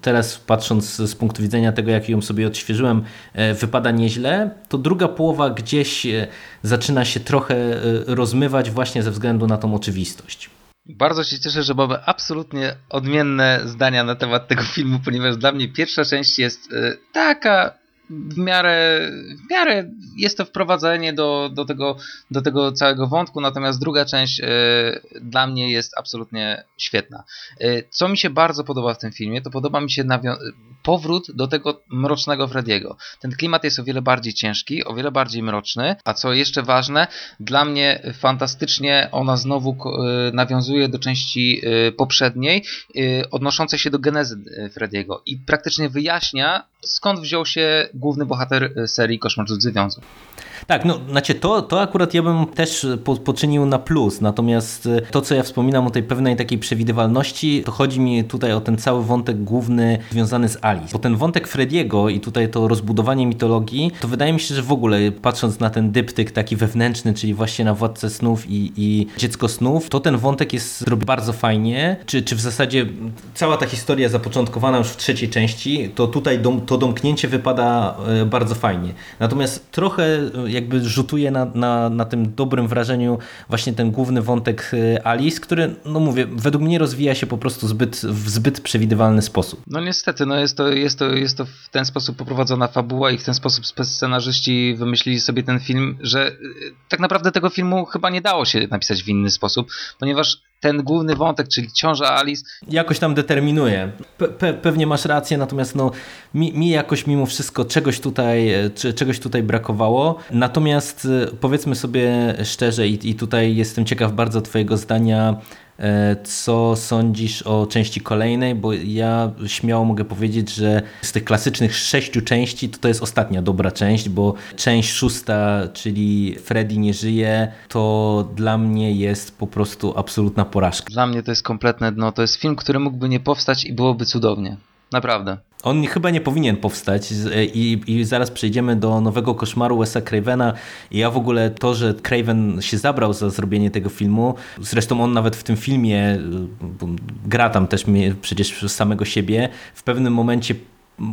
teraz patrząc z punktu widzenia tego, jak ją sobie odświeżyłem, e, wypada nieźle, to druga połowa gdzieś e, zaczyna się trochę e, rozmywać właśnie ze względu na tą oczywistość. Bardzo się cieszę, że mamy absolutnie odmienne zdania na temat tego filmu, ponieważ dla mnie pierwsza część jest taka w miarę, w miarę jest to wprowadzenie do, do, tego, do tego całego wątku, natomiast druga część y, dla mnie jest absolutnie świetna. Y, co mi się bardzo podoba w tym filmie, to podoba mi się powrót do tego mrocznego Frediego. Ten klimat jest o wiele bardziej ciężki, o wiele bardziej mroczny, a co jeszcze ważne, dla mnie fantastycznie ona znowu y, nawiązuje do części poprzedniej, odnoszącej się do genezy Frediego i praktycznie wyjaśnia, skąd wziął się główny bohater serii Koszmar z Związów. Tak, no znaczy to, to akurat ja bym też po, poczynił na plus, natomiast to, co ja wspominam o tej pewnej takiej przewidywalności, to chodzi mi tutaj o ten cały wątek główny związany z Bo ten wątek Frediego i tutaj to rozbudowanie mitologii, to wydaje mi się, że w ogóle patrząc na ten dyptyk taki wewnętrzny, czyli właśnie na Władcę Snów i, i Dziecko Snów, to ten wątek jest zrobiony bardzo fajnie, czy, czy w zasadzie cała ta historia zapoczątkowana już w trzeciej części, to tutaj dom, to domknięcie wypada e, bardzo fajnie. Natomiast trochę jakby rzutuje na, na, na tym dobrym wrażeniu właśnie ten główny wątek e, Alice, który, no mówię, według mnie rozwija się po prostu zbyt, w zbyt przewidywalny sposób. No niestety, no jest to, jest, to, jest to w ten sposób poprowadzona fabuła i w ten sposób scenarzyści wymyślili sobie ten film, że e, tak naprawdę tego filmu chyba nie dało się napisać w inny sposób, ponieważ ten główny wątek, czyli ciąża Alice. Jakoś tam determinuje. Pe pewnie masz rację, natomiast no, mi, mi jakoś mimo wszystko czegoś tutaj, e, czegoś tutaj brakowało. Natomiast e, powiedzmy sobie szczerze i, i tutaj jestem ciekaw bardzo twojego zdania co sądzisz o części kolejnej? Bo ja śmiało mogę powiedzieć, że z tych klasycznych sześciu części to to jest ostatnia dobra część, bo część szósta, czyli Freddy nie żyje, to dla mnie jest po prostu absolutna porażka. Dla mnie to jest kompletne dno. To jest film, który mógłby nie powstać i byłoby cudownie. Naprawdę. On chyba nie powinien powstać i, i zaraz przejdziemy do nowego koszmaru Wesa Cravena. I ja w ogóle to, że Craven się zabrał za zrobienie tego filmu, zresztą on nawet w tym filmie gra tam też przecież samego siebie, w pewnym momencie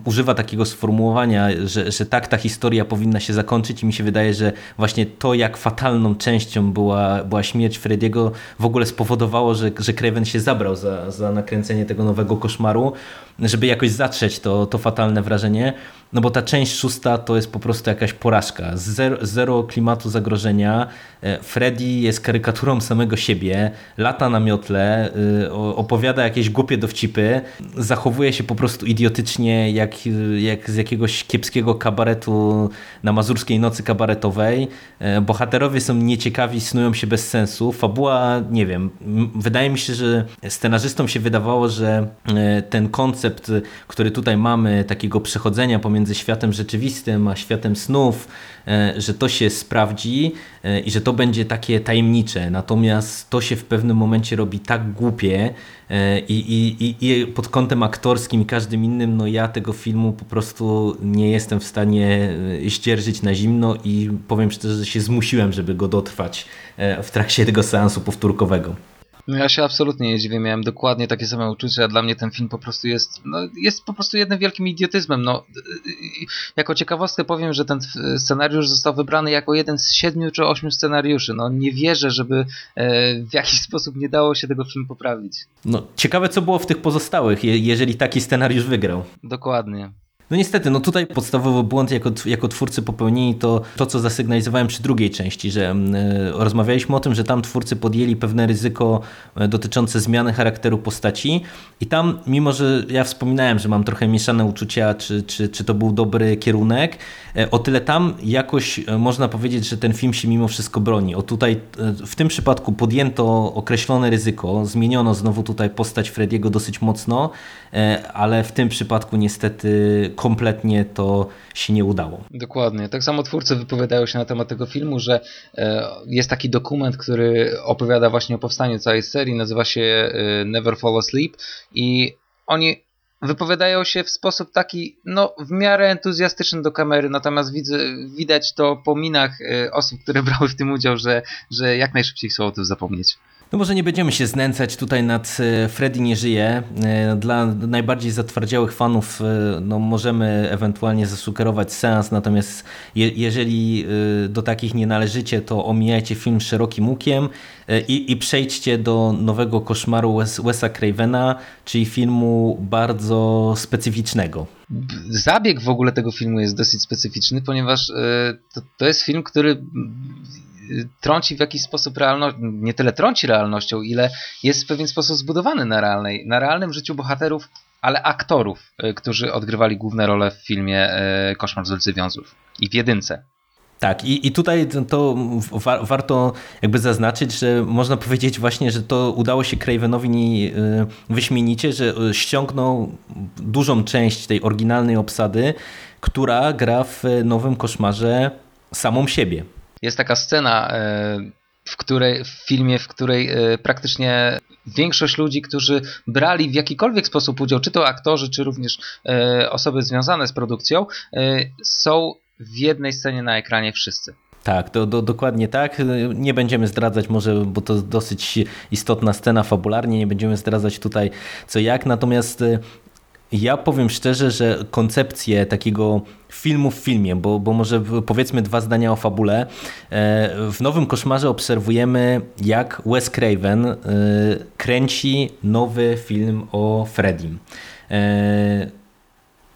używa takiego sformułowania, że, że tak ta historia powinna się zakończyć i mi się wydaje, że właśnie to, jak fatalną częścią była, była śmierć Frediego, w ogóle spowodowało, że, że Craven się zabrał za, za nakręcenie tego nowego koszmaru, żeby jakoś zatrzeć to, to fatalne wrażenie. No bo ta część szósta to jest po prostu jakaś porażka. Zero, zero klimatu zagrożenia. E, Freddy jest karykaturą samego siebie, lata na miotle, e, opowiada jakieś głupie dowcipy, zachowuje się po prostu idiotycznie jak, jak z jakiegoś kiepskiego kabaretu na mazurskiej nocy kabaretowej. E, bohaterowie są nieciekawi, snują się bez sensu. Fabuła, nie wiem, wydaje mi się, że scenarzystom się wydawało, że ten koncept, który tutaj mamy, takiego przechodzenia pomiędzy pomiędzy światem rzeczywistym a światem snów, e, że to się sprawdzi e, i że to będzie takie tajemnicze. Natomiast to się w pewnym momencie robi tak głupie e, i, i, i pod kątem aktorskim i każdym innym, no ja tego filmu po prostu nie jestem w stanie ścierżyć na zimno i powiem szczerze, że się zmusiłem, żeby go dotrwać w trakcie tego seansu powtórkowego. No ja się absolutnie nie dziwię, miałem dokładnie takie same uczucia. Dla mnie ten film po prostu jest, no, jest po prostu jednym wielkim idiotyzmem. No, jako ciekawostkę powiem, że ten scenariusz został wybrany jako jeden z siedmiu czy ośmiu scenariuszy. No, nie wierzę, żeby e, w jakiś (laughs) sposób nie dało się tego filmu poprawić. No, ciekawe co było w tych pozostałych, jeżeli taki scenariusz wygrał. Dokładnie. No niestety, no tutaj podstawowy błąd jako, jako twórcy popełnili to, to, co zasygnalizowałem przy drugiej części, że y, rozmawialiśmy o tym, że tam twórcy podjęli pewne ryzyko e, dotyczące zmiany charakteru postaci i tam, mimo że ja wspominałem, że mam trochę mieszane uczucia, czy, czy, czy to był dobry kierunek, o tyle tam jakoś można powiedzieć, że ten film się mimo wszystko broni. O tutaj w tym przypadku podjęto określone ryzyko, zmieniono znowu tutaj postać Frediego dosyć mocno, ale w tym przypadku niestety kompletnie to się nie udało. Dokładnie. Tak samo twórcy wypowiadają się na temat tego filmu, że e, jest taki dokument, który opowiada właśnie o powstaniu całej serii, nazywa się e, Never Fall Asleep i oni wypowiadają się w sposób taki, no, w miarę entuzjastyczny do kamery, natomiast widzę, widać to po minach e, osób, które brały w tym udział, że, że jak najszybciej chcą o tym zapomnieć. No może nie będziemy się znęcać tutaj nad e, Freddy nie żyje. E, dla najbardziej zatwardziałych fanów e, no możemy ewentualnie zasugerować seans, natomiast je, jeżeli do takich nie należycie, to omijajcie film szerokim łukiem i, i przejdźcie do nowego koszmaru Wes, Wesa Cravena, czyli filmu bardzo specyficznego. Zabieg w ogóle tego filmu jest dosyć specyficzny, ponieważ to, to jest film, który trąci w jakiś sposób realność, nie tyle trąci realnością, ile jest w pewien sposób zbudowany na, realnej, na realnym życiu bohaterów, ale aktorów, e, którzy odgrywali główne role w filmie e, Koszmar z ulicy Wiązów i w jedynce. Tak, i, i tutaj to wa warto jakby zaznaczyć, że można powiedzieć właśnie, że to udało się Cravenowi e, wyśmienicie, że ściągnął dużą część tej oryginalnej obsady, która gra w nowym koszmarze samą siebie. Jest taka scena e, w, której, w filmie, w której e, praktycznie większość ludzi, którzy brali w jakikolwiek sposób udział, czy to aktorzy, czy również e, osoby związane z produkcją, są w jednej scenie na ekranie wszyscy. Tak, to, to, dokładnie tak. Nie będziemy zdradzać może, bo to dosyć istotna scena fabularnie, nie będziemy zdradzać tutaj co jak, natomiast ja powiem szczerze, że koncepcję takiego filmu w filmie, bo, bo może powiedzmy dwa zdania o fabule. E, w Nowym Koszmarze obserwujemy, jak Wes Craven e, kręci nowy film o Freddym. E,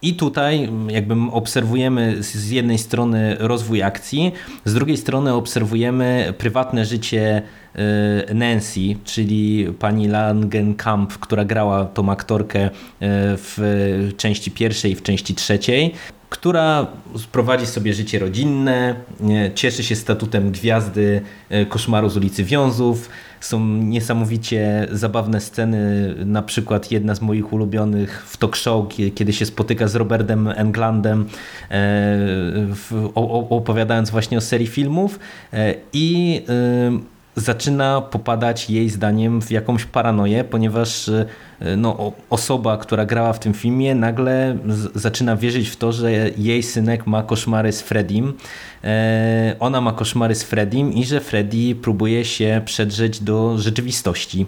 I tutaj jakby obserwujemy z jednej strony rozwój akcji, z drugiej strony obserwujemy prywatne życie Nancy, czyli pani Langenkamp, która grała tą aktorkę e, w części pierwszej i w części trzeciej, która prowadzi sobie życie rodzinne, cieszy się statutem gwiazdy koszmaru z ulicy Wiązów. Są niesamowicie zabawne sceny, na przykład jedna z moich ulubionych w talk show, kiedy się spotyka z Robertem Englandem, opowiadając właśnie o serii filmów i zaczyna popadać jej zdaniem w jakąś paranoję, ponieważ e, no, osoba, która grała w tym filmie nagle zaczyna wierzyć w to, że jej synek ma koszmary z Freddym, e, ona ma koszmary z Freddym i że Freddy próbuje się przedrzeć do rzeczywistości.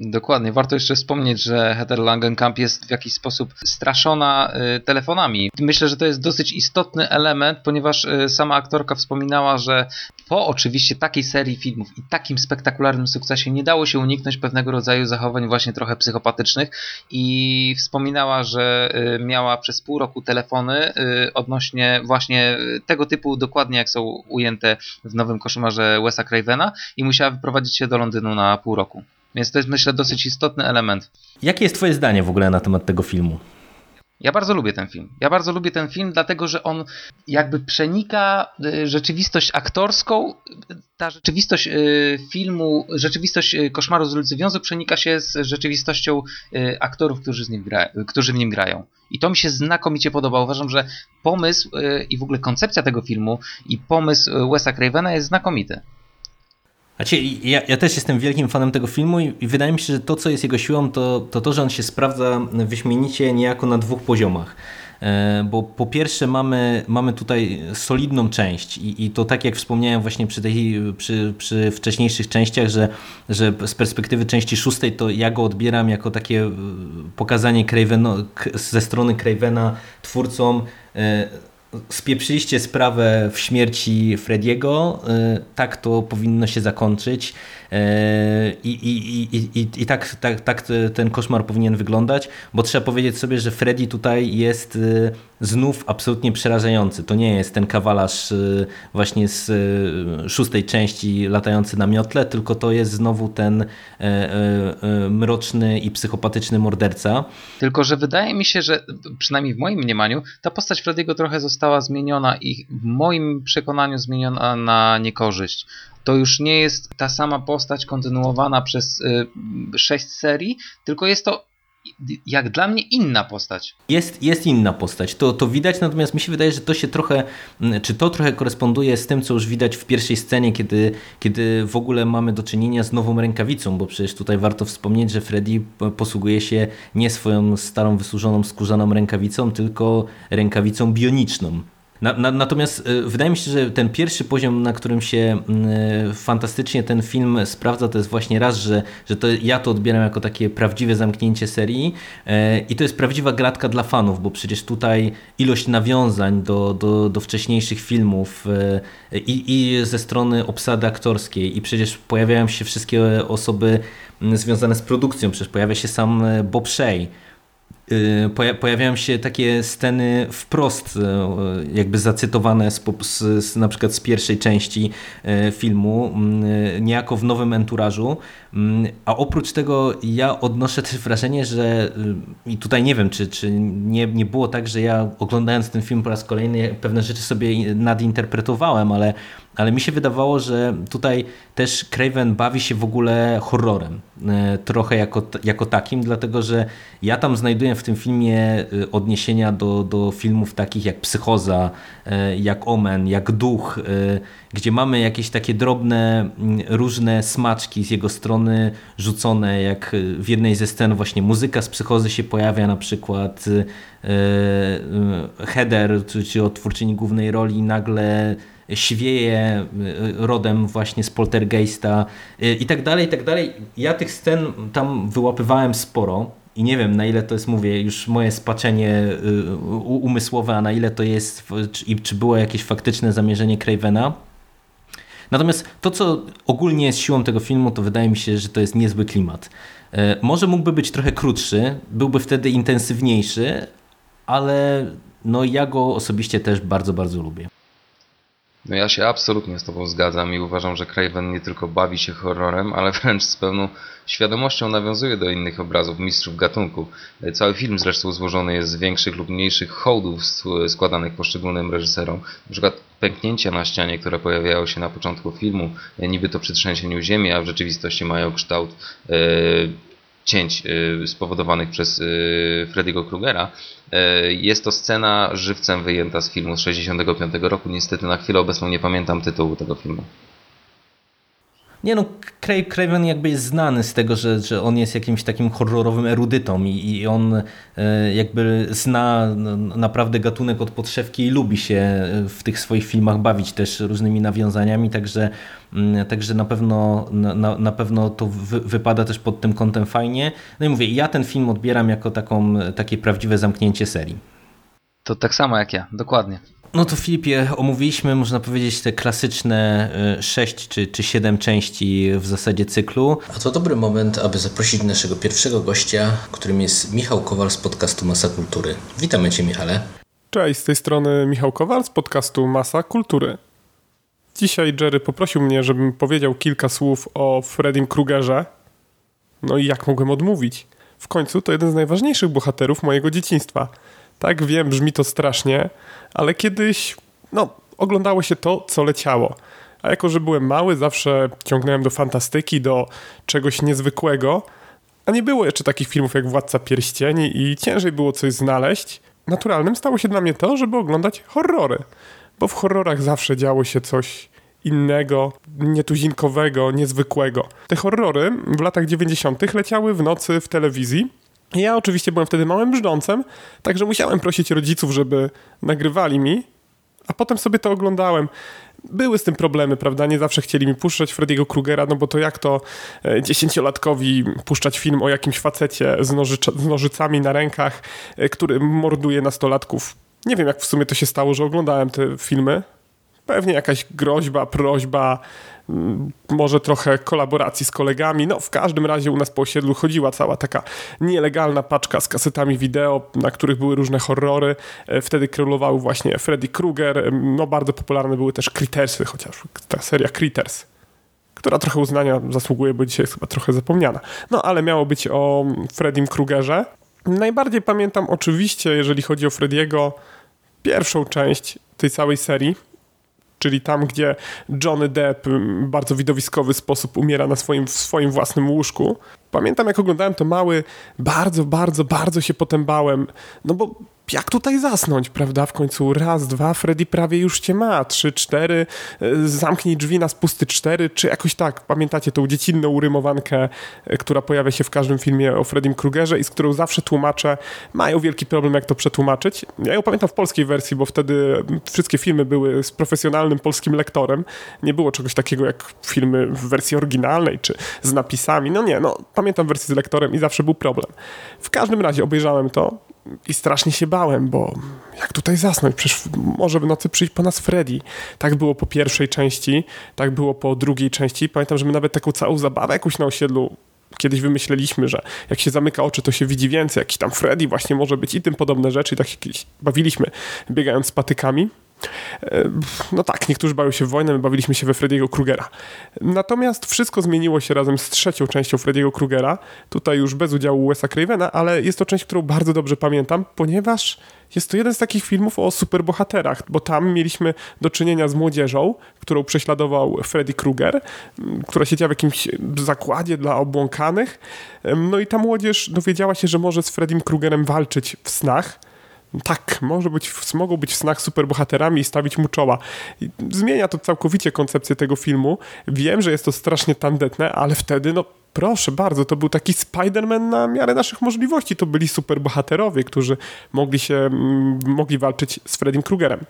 Dokładnie. Warto jeszcze wspomnieć, że Heather Langenkamp jest w jakiś sposób straszona y, telefonami. Myślę, że to jest dosyć istotny element, ponieważ y, sama aktorka wspominała, że po oczywiście takiej serii filmów i takim spektakularnym sukcesie nie dało się uniknąć pewnego rodzaju zachowań właśnie trochę psychopatycznych i wspominała, że y, miała przez pół roku telefony y, odnośnie właśnie tego typu dokładnie jak są ujęte w nowym koszmarze Wesa Cravena i musiała wyprowadzić się do Londynu na pół roku. Więc to jest myślę dosyć istotny element. Jakie jest twoje zdanie w ogóle na temat tego filmu? Ja bardzo lubię ten film. Ja bardzo lubię ten film, dlatego że on jakby przenika y, rzeczywistość aktorską. Ta rzeczywistość y, filmu, rzeczywistość y, Koszmaru z ulicy Wiązu przenika się z rzeczywistością aktorów, którzy, z nim gra, którzy w nim grają. I to mi się znakomicie podoba. Uważam, że pomysł i w ogóle koncepcja tego filmu i pomysł Wesa Cravena jest znakomity. Znaczy, ja, ja też jestem wielkim fanem tego filmu i, i, wydaje mi się, że to, co jest jego siłą, to, to to, że on się sprawdza wyśmienicie niejako na dwóch poziomach. E, bo po pierwsze mamy, mamy tutaj solidną część i, i to tak jak wspomniałem właśnie przy, tej, przy, przy wcześniejszych częściach, że, że z perspektywy części szóstej to ja go odbieram jako takie e, pokazanie Cravena, ze strony Cravena twórcom e, spieprzyliście sprawę w śmierci Frediego, tak to powinno się zakończyć. I, i, i, i, i tak, tak, tak ten koszmar powinien wyglądać, bo trzeba powiedzieć sobie, że Freddy tutaj jest znów absolutnie przerażający. To nie jest ten kawalarz właśnie z szóstej części latający na miotle, tylko to jest znowu ten mroczny i psychopatyczny morderca. Tylko, że wydaje mi się, że przynajmniej w moim mniemaniu ta postać Frediego trochę została zmieniona i w moim przekonaniu zmieniona na niekorzyść. To już nie jest ta sama postać kontynuowana przez y, sześć serii, tylko jest to jak dla mnie inna postać. Jest, jest inna postać, to, to widać, natomiast mi się wydaje, że to się trochę, czy to trochę koresponduje z tym, co już widać w pierwszej scenie, kiedy, kiedy w ogóle mamy do czynienia z nową rękawicą, bo przecież tutaj warto wspomnieć, że Freddy posługuje się nie swoją starą, wysłużoną skórzaną rękawicą, tylko rękawicą bioniczną. Na, na, natomiast y, wydaje mi się, że ten pierwszy poziom, na którym się y, fantastycznie ten film sprawdza, to jest właśnie raz, że, że to ja to odbieram jako takie prawdziwe zamknięcie serii y, i to jest prawdziwa gratka dla fanów, bo przecież tutaj ilość nawiązań do, do, do wcześniejszych filmów i, i ze strony obsady aktorskiej i przecież pojawiają się wszystkie osoby związane z produkcją, przecież pojawia się sam Bob Shea, pojawiają się takie sceny wprost, y, jakby zacytowane z, z, na przykład z pierwszej części y, filmu, niejako w nowym enturażu. Mm, a oprócz tego ja odnoszę też wrażenie, że i tutaj nie wiem, czy, czy nie, nie było tak, że ja oglądając ten film po raz kolejny pewne rzeczy sobie nadinterpretowałem, ale ale mi się wydawało, że tutaj też Craven bawi się w ogóle horrorem, e, trochę jako, jako takim, dlatego że ja tam znajduję w tym filmie e, odniesienia do, do filmów takich jak Psychoza, e, jak Omen, jak Duch, gdzie mamy jakieś takie drobne, różne smaczki z jego strony rzucone, jak w jednej ze scen właśnie muzyka z Psychozy się pojawia na przykład, Heather, czy twórczyni głównej roli nagle świeje y, rodem właśnie z Poltergeista y, i tak dalej, i tak dalej. Ja tych scen tam wyłapywałem sporo i nie wiem na ile to jest, mówię, już moje spaczenie y, umysłowe, a na ile to jest i czy było jakieś faktyczne zamierzenie Cravena. Natomiast to, co ogólnie jest siłą tego filmu, to wydaje mi się, że to jest niezły klimat. Może mógłby być trochę krótszy, byłby wtedy intensywniejszy, ale no ja go osobiście też bardzo, bardzo lubię. No ja się absolutnie z Tobą zgadzam i uważam, że Craven nie tylko bawi się horrorem, ale wręcz z pełną świadomością nawiązuje do innych obrazów mistrzów gatunku. Cały film zresztą złożony jest z większych lub mniejszych hołdów składanych poszczególnym reżyserom. Na przykład pęknięcia na ścianie, które pojawiają się na początku filmu, niby to przy trzęsieniu ziemi, a w rzeczywistości mają kształt yy, cięć y, spowodowanych przez y, Freddy'ego Krugera. Y, jest to scena żywcem wyjęta z filmu z 65 roku. Niestety na chwilę obecną nie pamiętam tytułu tego filmu. Nie no, Craven jakby jest znany z tego, że, że on jest jakimś takim horrorowym erudytą i, i on e, jakby zna naprawdę gatunek od podszewki i lubi się w tych swoich filmach bawić też różnymi nawiązaniami, także, mm, także na, pewno, na, na pewno to wy, wypada też pod tym kątem fajnie. No i mówię, ja ten film odbieram jako taką, takie prawdziwe zamknięcie serii. To tak samo jak ja, dokładnie. No to Filipie, omówiliśmy, można powiedzieć, te klasyczne 6 y, czy, czy 7 części w zasadzie cyklu. A to dobry moment, aby zaprosić naszego pierwszego gościa, którym jest Michał Kowal z podcastu Masa Kultury. Witamy Cię, Michale. Cześć, z tej strony Michał Kowal z podcastu Masa Kultury. Dzisiaj Jerry poprosił mnie, żebym powiedział kilka słów o Freddym Krugerze. No i jak mogłem odmówić? W końcu to jeden z najważniejszych bohaterów mojego dzieciństwa – tak, wiem, brzmi to strasznie, ale kiedyś, no, oglądało się to, co leciało. A jako, że byłem mały, zawsze ciągnąłem do fantastyki, do czegoś niezwykłego, a nie było jeszcze takich filmów jak Władca Pierścieni i ciężej było coś znaleźć. Naturalnym stało się dla mnie to, żeby oglądać horrory, bo w horrorach zawsze działo się coś innego, nietuzinkowego, niezwykłego. Te horrory w latach 90. leciały w nocy w telewizji ja oczywiście byłem wtedy małym brzdącem, także musiałem prosić rodziców, żeby nagrywali mi, a potem sobie to oglądałem. Były z tym problemy, prawda? Nie zawsze chcieli mi puszczać Freddy'ego Krugera, no bo to jak to e, dziesięciolatkowi puszczać film o jakimś facecie z, nożycz- z nożycami na rękach, e, który morduje nastolatków. Nie wiem, jak w sumie to się stało, że oglądałem te filmy. Pewnie jakaś groźba, prośba, może trochę kolaboracji z kolegami. No, w każdym razie u nas po osiedlu chodziła cała taka nielegalna paczka z kasetami wideo, na których były różne horrory. E, wtedy królowały właśnie Freddy Krueger. No, bardzo popularne były też Crittersy, chociaż ta seria Critters która trochę uznania zasługuje, bo dzisiaj jest chyba trochę zapomniana. No, ale miało być o Freddym Krugerze. Najbardziej pamiętam oczywiście, jeżeli chodzi o Frediego, pierwszą część tej całej serii, czyli tam, gdzie Johnny Depp w bardzo widowiskowy sposób umiera na swoim, w swoim własnym łóżku. Pamiętam, jak oglądałem to mały, bardzo, bardzo, bardzo się potem bałem, no bo jak tutaj zasnąć, prawda? W końcu raz, dwa, Freddy prawie już cię ma, trzy, cztery, e, zamknij drzwi na spusty cztery, czy jakoś tak. Pamiętacie tą dziecinną urymowankę, e, która pojawia się w każdym filmie o Freddym Krugerze i z którą zawsze tłumacze mają wielki problem, jak to przetłumaczyć. Ja ją pamiętam w polskiej wersji, bo wtedy wszystkie filmy były z profesjonalnym polskim lektorem. Nie było czegoś takiego jak filmy w wersji oryginalnej, czy z napisami. No nie, no pamiętam wersję z lektorem i zawsze był problem. W każdym razie obejrzałem to, i strasznie się bałem, bo jak tutaj zasnąć? Przecież może w nocy przyjść po nas Freddy. Tak było po pierwszej części, tak było po drugiej części. Pamiętam, że my nawet taką całą zabawę jakąś na osiedlu kiedyś wymyśleliśmy, że jak się zamyka oczy, to się widzi więcej. Jakiś tam Freddy właśnie może być i tym podobne rzeczy. I tak się bawiliśmy, biegając z patykami. E, no tak, niektórzy bawią się w wojnę, my bawiliśmy się we Freddy'ego Krugera. Natomiast wszystko zmieniło się razem z trzecią częścią Freddy'ego Krugera. Tutaj już bez udziału Wes'a Cravena, ale jest to część, którą bardzo dobrze pamiętam, ponieważ jest to jeden z takich filmów o superbohaterach, bo tam mieliśmy do czynienia z młodzieżą, którą prześladował Freddy Krueger, która siedziała w jakimś zakładzie dla obłąkanych. No i ta młodzież dowiedziała się, że może z Freddym Kruegerem walczyć w snach tak, może być, mogą być w snach superbohaterami i stawić mu czoła. Zmienia to całkowicie koncepcję tego filmu. Wiem, że jest to strasznie tandetne, ale wtedy, no proszę bardzo, to był taki Spider-Man na miarę naszych możliwości. To byli superbohaterowie, którzy mogli się, mm, mogli walczyć z Freddym Kruegerem.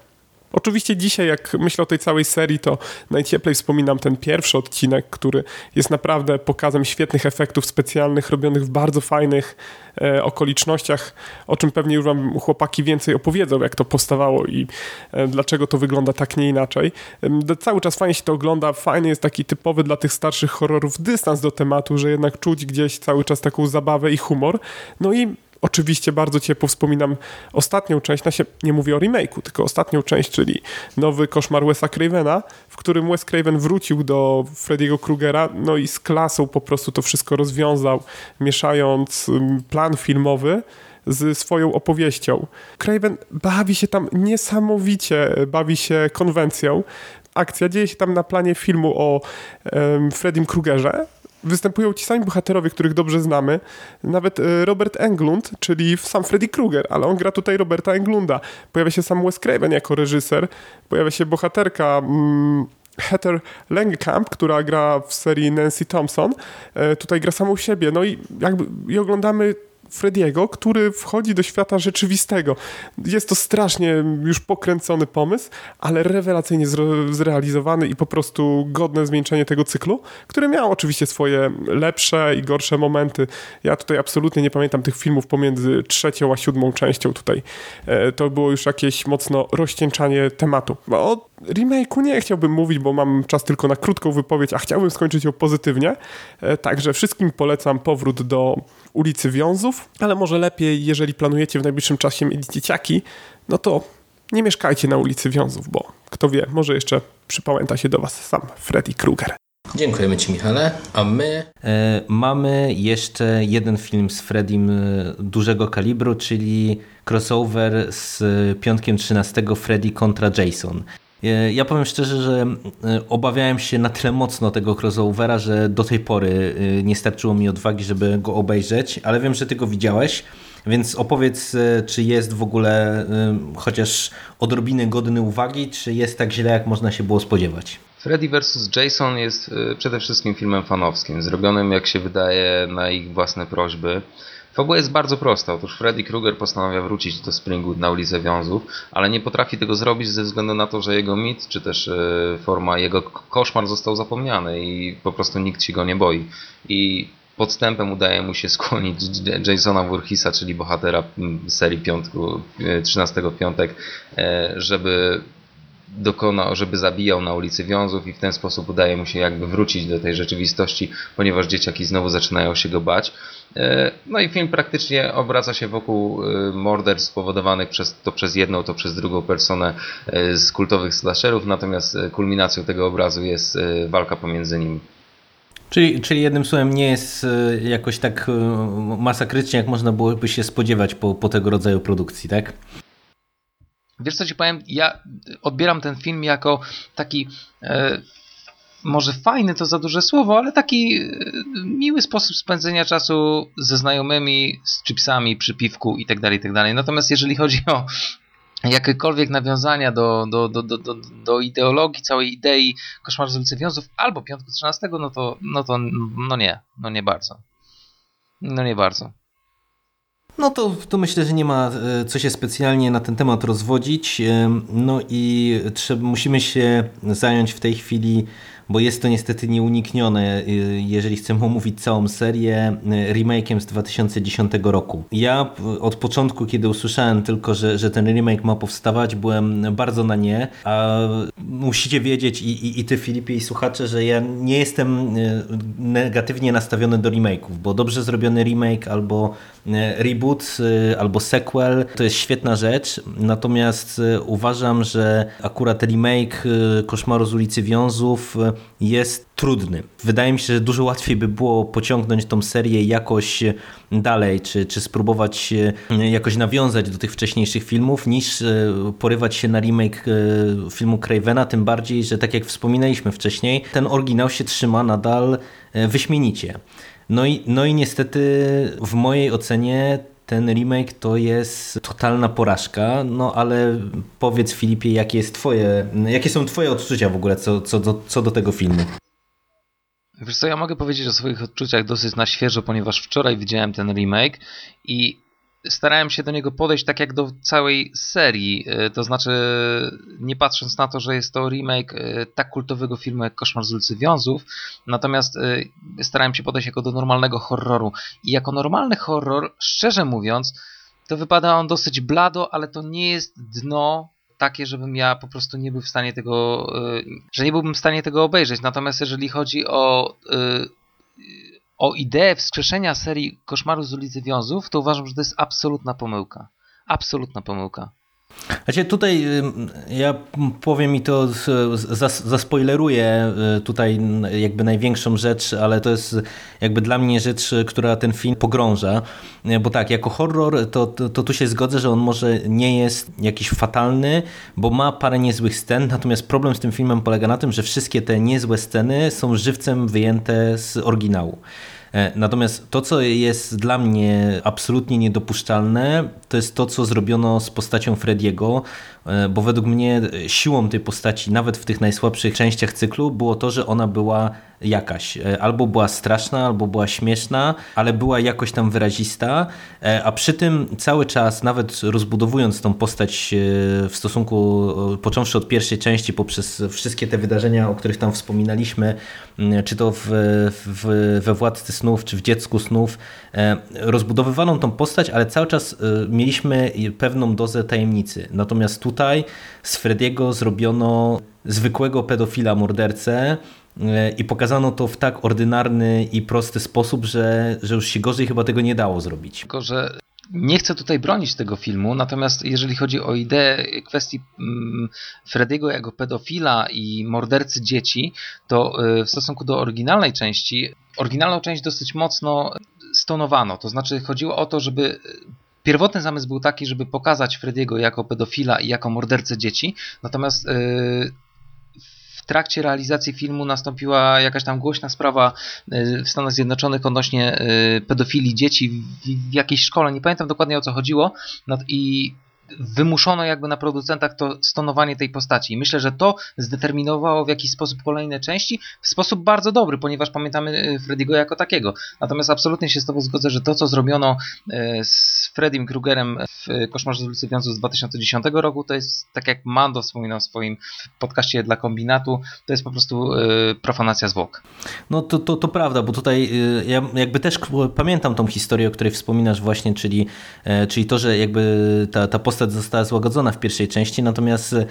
Oczywiście dzisiaj, jak myślę o tej całej serii, to najcieplej wspominam ten pierwszy odcinek, który jest naprawdę pokazem świetnych efektów specjalnych, robionych w bardzo fajnych e, okolicznościach, o czym pewnie już wam chłopaki więcej opowiedzą, jak to powstawało i e, dlaczego to wygląda tak, nie inaczej. E, cały czas fajnie się to ogląda, fajny jest taki typowy dla tych starszych horrorów dystans do tematu, że jednak czuć gdzieś cały czas taką zabawę i humor. No i Oczywiście bardzo ciepło wspominam ostatnią część, na się nie mówię o remake'u, tylko ostatnią część, czyli nowy koszmar Wes'a Cravena, w którym Wes Craven wrócił do Freddy'ego Krugera, no i z klasą po prostu to wszystko rozwiązał, mieszając plan filmowy z swoją opowieścią. Craven bawi się tam niesamowicie, bawi się konwencją. Akcja dzieje się tam na planie filmu o um, Freddym Krugerze, występują ci sami bohaterowie, których dobrze znamy. Nawet e, Robert Englund, czyli sam Freddy Krueger, ale on gra tutaj Roberta Englunda. Pojawia się sam Wes Craven jako reżyser, pojawia się bohaterka mm, Heather Langenkamp, która gra w serii Nancy Thompson, e, tutaj gra samą siebie. No i jakby i oglądamy Frediego, który wchodzi do świata rzeczywistego. Jest to strasznie już pokręcony pomysł, ale rewelacyjnie zre zrealizowany i po prostu godne zwieńczenie tego cyklu, który miał oczywiście swoje lepsze i gorsze momenty. Ja tutaj absolutnie nie pamiętam tych filmów pomiędzy trzecią a siódmą częścią tutaj. E, to było już jakieś mocno rozcieńczanie tematu. O remake'u nie chciałbym mówić, bo mam czas tylko na krótką wypowiedź, a chciałbym skończyć ją pozytywnie. E, także wszystkim polecam powrót do ulicy Wiązów, ale może lepiej, jeżeli planujecie w najbliższym czasie mieć dzieciaki, no to nie mieszkajcie na ulicy Wiązów, bo kto wie, może jeszcze przypamięta się do Was sam Freddy Krueger. Dziękujemy Ci, Michale. A my E, mamy jeszcze jeden film z Freddym dużego kalibru, czyli crossover z piątkiem 13 Freddy kontra Jason. E, Ja powiem szczerze, że e, obawiałem się na tyle mocno tego crossovera, że do tej pory e, nie starczyło mi odwagi, żeby go obejrzeć, ale wiem, że ty go widziałeś, więc opowiedz, czy jest w ogóle chociaż odrobiny godny uwagi, czy jest tak źle, jak można się było spodziewać. Freddy vs. Jason jest przede wszystkim filmem fanowskim, zrobionym jak się wydaje na ich własne prośby. Fabuła jest bardzo prosta. Otóż Freddy Krueger postanawia wrócić do Springwood na ulicę Wiązów, ale nie potrafi tego zrobić ze względu na to, że jego mit, czy też y, forma jego koszmar został zapomniany i po prostu nikt się go nie boi. I podstępem udaje mu się (laughs) skłonić Jasona Voorheesa, czyli bohatera serii piątku, y, 13 Piątek, e, żeby dokonał, żeby zabijał na ulicy Wiązów i w ten sposób udaje mu się jakby wrócić do tej rzeczywistości, ponieważ dzieciaki znowu zaczynają się go bać. E, No i film praktycznie obraca się wokół e, morderstw spowodowanych przez, to przez jedną, to przez drugą personę e, z kultowych slasherów, natomiast kulminacją tego obrazu jest walka pomiędzy nimi. Czyli, czyli jednym słowem nie jest jakoś tak masakrycznie, jak można byłoby się spodziewać po, po tego rodzaju produkcji, tak? Wiesz co ci powiem? Ja odbieram ten film jako taki. E, może fajny to za duże słowo, ale taki e, miły sposób spędzenia czasu ze znajomymi, z chipsami, przy piwku itd. itd. Natomiast jeżeli chodzi o jakiekolwiek nawiązania do, do, do, do, do, ideologii, całej idei Koszmar z ulicy Wiązów albo Piątku 13, no to, no to no nie, no nie bardzo. No nie bardzo. No to, to myślę, że nie ma e, co się specjalnie na ten temat rozwodzić. E, No i trzeba, musimy się zająć w tej chwili, bo jest to niestety nieuniknione, e, jeżeli chcemy omówić całą serię, remake'iem z 2010 roku. Ja od początku, kiedy usłyszałem tylko, że, że ten remake ma powstawać, byłem bardzo na nie, a musicie wiedzieć i, i, i ty Filipie i słuchacze, że ja nie jestem negatywnie nastawiony do remake'ów, bo dobrze zrobiony remake albo reboot, e, albo sequel to jest świetna rzecz, natomiast e, uważam, że akurat remake e, Koszmaru z ulicy Wiązów e, jest trudny. Wydaje mi się, że dużo łatwiej by było pociągnąć tą serię jakoś dalej, czy, czy spróbować e, jakoś nawiązać do tych wcześniejszych filmów, niż e, porywać się na remake e, filmu Cravena, tym bardziej, że tak jak wspominaliśmy wcześniej, ten oryginał się trzyma nadal e, wyśmienicie. No i, no i niestety w mojej ocenie ten remake to jest totalna porażka, no ale powiedz Filipie, jakie, jest twoje, jakie są twoje odczucia w ogóle co, co, do, co do tego filmu? Wiesz co, ja mogę powiedzieć o swoich odczuciach dosyć na świeżo, ponieważ wczoraj widziałem ten remake i starałem się do niego podejść tak jak do całej serii, e, to znaczy nie patrząc na to, że jest to remake e, tak kultowego filmu jak Koszmar z ulicy Wiązów, natomiast e, starałem się podejść jako do normalnego horroru i jako normalny horror, szczerze mówiąc, to wypada on dosyć blado, ale to nie jest dno takie, żebym ja po prostu nie był w stanie tego, że nie byłbym w stanie tego obejrzeć. Natomiast jeżeli chodzi o, o ideę wskrzeszenia serii Koszmaru z ulicy Wiązów, to uważam, że to jest absolutna pomyłka. Absolutna pomyłka. Znaczy tutaj ja powiem i to zaspoileruję y, tutaj jakby największą rzecz, ale to jest jakby dla mnie rzecz, która ten film pogrąża, bo tak, jako horror to, to, to tu się zgodzę, że on może nie jest jakiś fatalny, bo ma parę niezłych scen, natomiast problem z tym filmem polega na tym, że wszystkie te niezłe sceny są żywcem wyjęte z oryginału. Natomiast to, co jest dla mnie absolutnie niedopuszczalne, to jest to, co zrobiono z postacią Frediego, bo według mnie siłą tej postaci, nawet w tych najsłabszych częściach cyklu, było to, że ona była jakaś. E, albo była straszna, albo była śmieszna, ale była jakoś tam wyrazista, e, a przy tym cały czas, nawet rozbudowując tą postać e, w stosunku, począwszy od pierwszej części, poprzez wszystkie te wydarzenia, o których tam wspominaliśmy, czy to w, w, we Władcy Snów, czy w Dziecku Snów, rozbudowywano tą postać, ale cały czas mieliśmy pewną dozę tajemnicy. Natomiast tutaj z Frediego zrobiono zwykłego pedofila mordercę, i pokazano to w tak ordynarny i prosty sposób, że, że już się gorzej chyba tego nie dało zrobić. Tylko, że nie chcę tutaj bronić tego filmu, natomiast jeżeli chodzi o ideę kwestii mm, Frediego jako pedofila i mordercy dzieci, to y, w stosunku do oryginalnej części, oryginalną część dosyć mocno stonowano. To znaczy chodziło o to, żeby Pierwotny zamysł był taki, żeby pokazać Frediego jako pedofila i jako mordercę dzieci, natomiast y, w trakcie realizacji filmu nastąpiła jakaś tam głośna sprawa y, w Stanach Zjednoczonych odnośnie y, pedofilii dzieci w, jakiejś szkole. Nie pamiętam dokładnie o co chodziło. I wymuszono jakby na producentach to stonowanie tej postaci. I myślę, że to zdeterminowało w jakiś sposób kolejne części w sposób bardzo dobry, ponieważ pamiętamy y, Freddy'ego jako takiego. Natomiast absolutnie się z Tobą zgodzę, że to, co zrobiono z Freddym Krugerem w Koszmarze z ulicy Wiązów z 2010 roku, to jest, tak jak Mando wspominał w swoim podcaście dla kombinatu, to jest po prostu profanacja zwłok. No to, to, to prawda, bo tutaj ja jakby też pamiętam tą historię, o której wspominasz właśnie, czyli, e, czyli to, że jakby ta, ta postać została złagodzona w pierwszej części, natomiast e,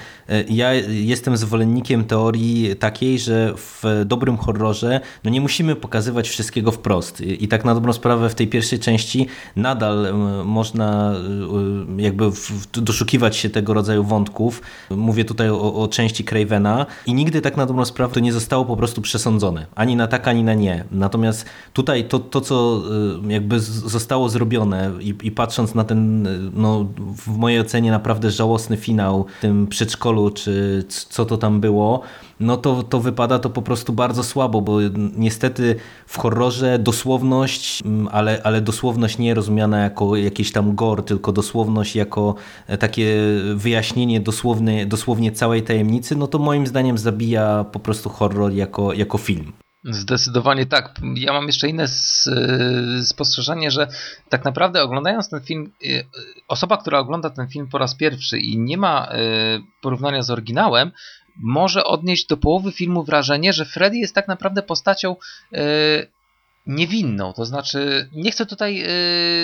ja jestem zwolennikiem teorii takiej, że w dobrym horrorze no nie musimy pokazywać wszystkiego wprost i tak na dobrą sprawę w tej pierwszej części nadal można jakby doszukiwać się tego rodzaju wątków. Mówię tutaj o, o części Cravena i nigdy tak na dobrą sprawę to nie zostało po prostu przesądzone. Ani na tak, ani na nie. Natomiast tutaj to, to co jakby zostało zrobione i, i patrząc na ten no, w mojej ocenie naprawdę żałosny finał w tym przedszkolu, czy co to tam było, no to, to wypada to po prostu bardzo słabo, bo niestety w horrorze dosłowność, mm, ale, ale dosłowność nie rozumiana jako jakiś tam gore, tylko dosłowność jako e, takie wyjaśnienie dosłowne, dosłownie całej tajemnicy, no to moim zdaniem zabija po prostu horror jako, jako film. Zdecydowanie tak. Ja mam jeszcze inne spostrzeżenie, że tak naprawdę oglądając ten film, y, osoba, która ogląda ten film po raz pierwszy i nie ma y, porównania z oryginałem, może odnieść do połowy filmu wrażenie, że Freddy jest tak naprawdę postacią y, niewinną. To znaczy, nie chcę tutaj yy,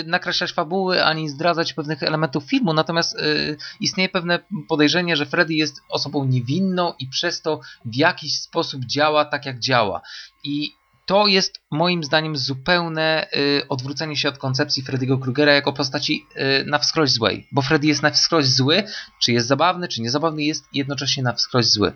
nakreślać fabuły ani zdradzać pewnych elementów filmu, natomiast yy, istnieje pewne podejrzenie, że Freddy jest osobą niewinną i przez to w jakiś sposób działa tak, jak działa. I to jest moim zdaniem zupełne y, odwrócenie się od koncepcji Freddy'ego Krugera jako postaci y, na wskroś złej. Bo Freddy jest na wskroś zły, czy jest zabawny, czy niezabawny, jest jednocześnie na wskroś zły.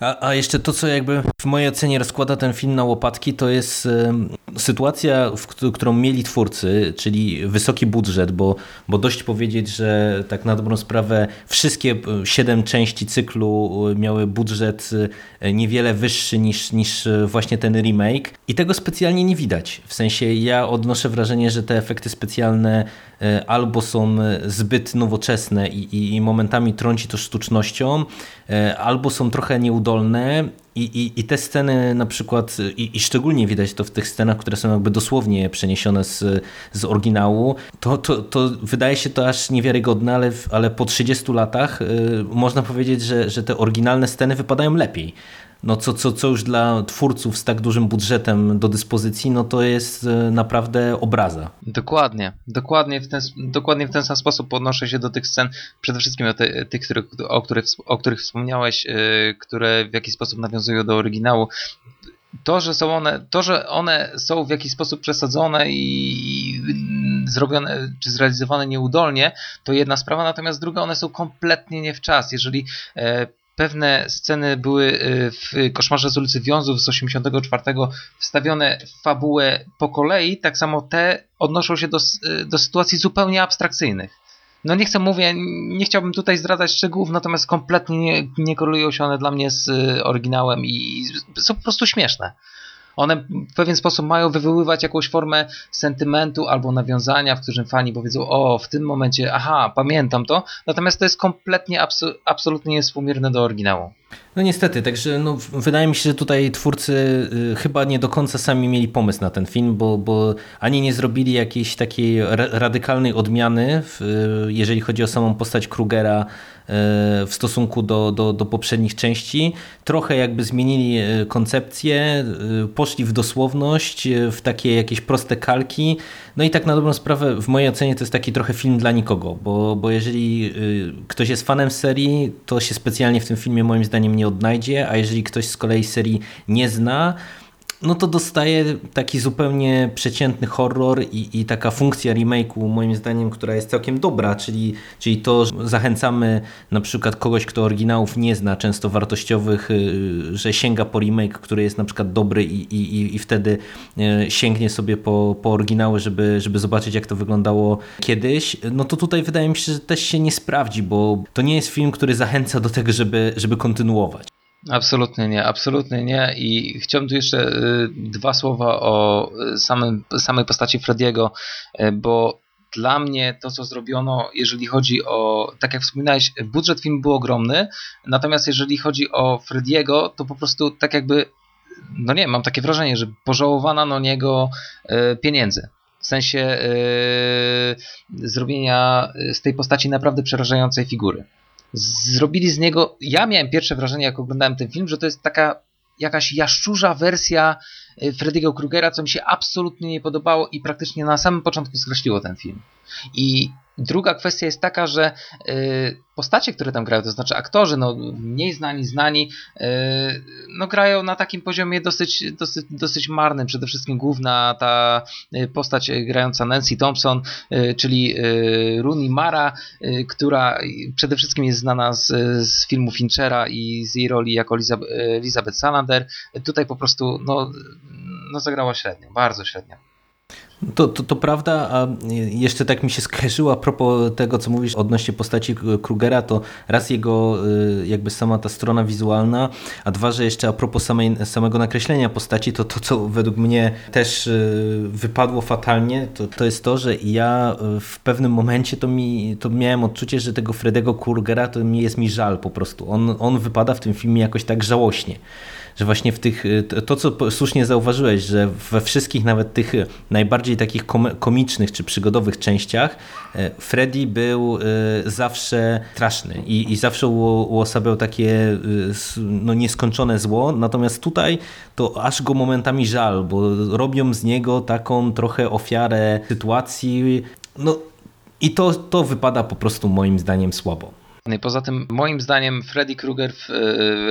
A, a, jeszcze to, co jakby w mojej ocenie rozkłada ten film na łopatki, to jest y, sytuacja, w, którą mieli twórcy, czyli wysoki budżet, bo, bo dość powiedzieć, że tak na dobrą sprawę wszystkie e, siedem części cyklu e, miały budżet niewiele wyższy niż, niż właśnie ten remake i tego specjalnie nie widać. W sensie ja odnoszę wrażenie, że te efekty specjalne albo są zbyt nowoczesne i, i, i momentami trąci to sztucznością, albo są trochę nieudolne i, i, i te sceny na przykład, i, i, szczególnie widać to w tych scenach, które są jakby dosłownie przeniesione z, z oryginału, to, to, to wydaje się to aż niewiarygodne, ale, ale po 30 latach y, można powiedzieć, że, że te oryginalne sceny wypadają lepiej no co, co, co już dla twórców z tak dużym budżetem do dyspozycji, no to jest e, naprawdę obraza. Dokładnie, dokładnie w ten, dokładnie w ten sam sposób podnoszę się do tych scen, przede wszystkim te, tych, których, o, których, o których wspomniałeś, yy, które w jakiś sposób nawiązują do oryginału. To, że są one, to, że one są w jakiś sposób przesadzone i zrobione, czy zrealizowane nieudolnie, to jedna sprawa, natomiast druga, one są kompletnie nie w czas. Jeżeli e, pewne sceny były y, w Koszmarze z ulicy Wiązów z 84 wstawione w fabułę po kolei, tak samo te odnoszą się do, y, do sytuacji zupełnie abstrakcyjnych. No nie chcę mówię, nie chciałbym tutaj zdradzać szczegółów, natomiast kompletnie nie, nie korelują się one dla mnie z y, oryginałem i są po prostu śmieszne. One w pewien sposób mają wywoływać jakąś formę sentymentu albo nawiązania, w którym fani powiedzą, o, w tym momencie, aha, pamiętam to, natomiast to jest kompletnie, absu absolutnie niewspółmierne do oryginału. No niestety, także no, wydaje mi się, że tutaj twórcy y, chyba nie do końca sami mieli pomysł na ten film, bo, bo ani nie zrobili jakiejś takiej radykalnej odmiany, w, jeżeli chodzi o samą postać Krugera, w stosunku do, do, do poprzednich części. Trochę jakby zmienili e, koncepcję, e, poszli w dosłowność, e, w takie jakieś proste kalki. No i tak na dobrą sprawę, w mojej ocenie to jest taki trochę film dla nikogo, bo, bo jeżeli ktoś jest fanem serii, to się specjalnie w tym filmie moim zdaniem nie odnajdzie, a jeżeli ktoś z kolei serii nie zna, no to dostaje taki zupełnie przeciętny horror i, i taka funkcja remake'u moim zdaniem, która jest całkiem dobra, czyli, czyli to, że zachęcamy na przykład kogoś, kto oryginałów nie zna, często wartościowych, y, że sięga po remake, który jest na przykład dobry i, i, i wtedy y, sięgnie sobie po, po oryginały, żeby, żeby zobaczyć jak to wyglądało kiedyś, no to tutaj wydaje mi się, że też się nie sprawdzi, bo to nie jest film, który zachęca do tego, żeby, żeby kontynuować. Absolutnie nie, absolutnie nie. I chciałbym tu jeszcze y, dwa słowa o y, samym, samej postaci Frediego, y, bo dla mnie to, co zrobiono, jeżeli chodzi o, tak jak wspominałeś, budżet filmu był ogromny, natomiast jeżeli chodzi o Frediego, to po prostu tak jakby, no nie mam takie wrażenie, że pożałowano na niego pieniędzy. W sensie yy, zrobienia z tej postaci naprawdę przerażającej figury zrobili z niego. Ja miałem pierwsze wrażenie, jak oglądałem ten film, że to jest taka jakaś jaszczurza wersja y, Freddy'ego Krugera, co mi się absolutnie nie podobało i praktycznie na samym początku skreśliło ten film. I druga kwestia jest taka, że y, postacie, które tam grają, to znaczy aktorzy, no mniej znani, znani, yy, no grają na takim poziomie dosyć, dosyć, dosyć marnym. Przede wszystkim główna ta yy, postać grająca Nancy Thompson, czyli Rooney Mara, która przede wszystkim jest znana z, z filmu Finchera i z jej roli jako Elizabeth Salander. Tutaj po prostu no, no zagrała średnio, bardzo średnio. To, to, to prawda, a jeszcze tak mi się skojarzyło a propos tego, co mówisz odnośnie postaci Krugera, to raz jego y, jakby sama ta strona wizualna, a dwa, że jeszcze a propos samej, samego nakreślenia postaci, to to, co według mnie też y, wypadło fatalnie, to, to jest to, że ja y, w pewnym momencie to, mi, to miałem odczucie, że tego Fredego Krugera to mi jest mi żal po prostu. On, on wypada w tym filmie jakoś tak żałośnie że właśnie w tych, y, to co słusznie zauważyłeś, że we wszystkich nawet tych najbardziej takich komicznych czy przygodowych częściach y, Freddy był y, zawsze straszny i, i zawsze uosabiał takie no, nieskończone zło, natomiast tutaj to aż go momentami żal, bo robią z niego taką trochę ofiarę sytuacji, no i to, to wypada po prostu moim zdaniem słabo. Poza tym, moim zdaniem, Freddy Krueger w e,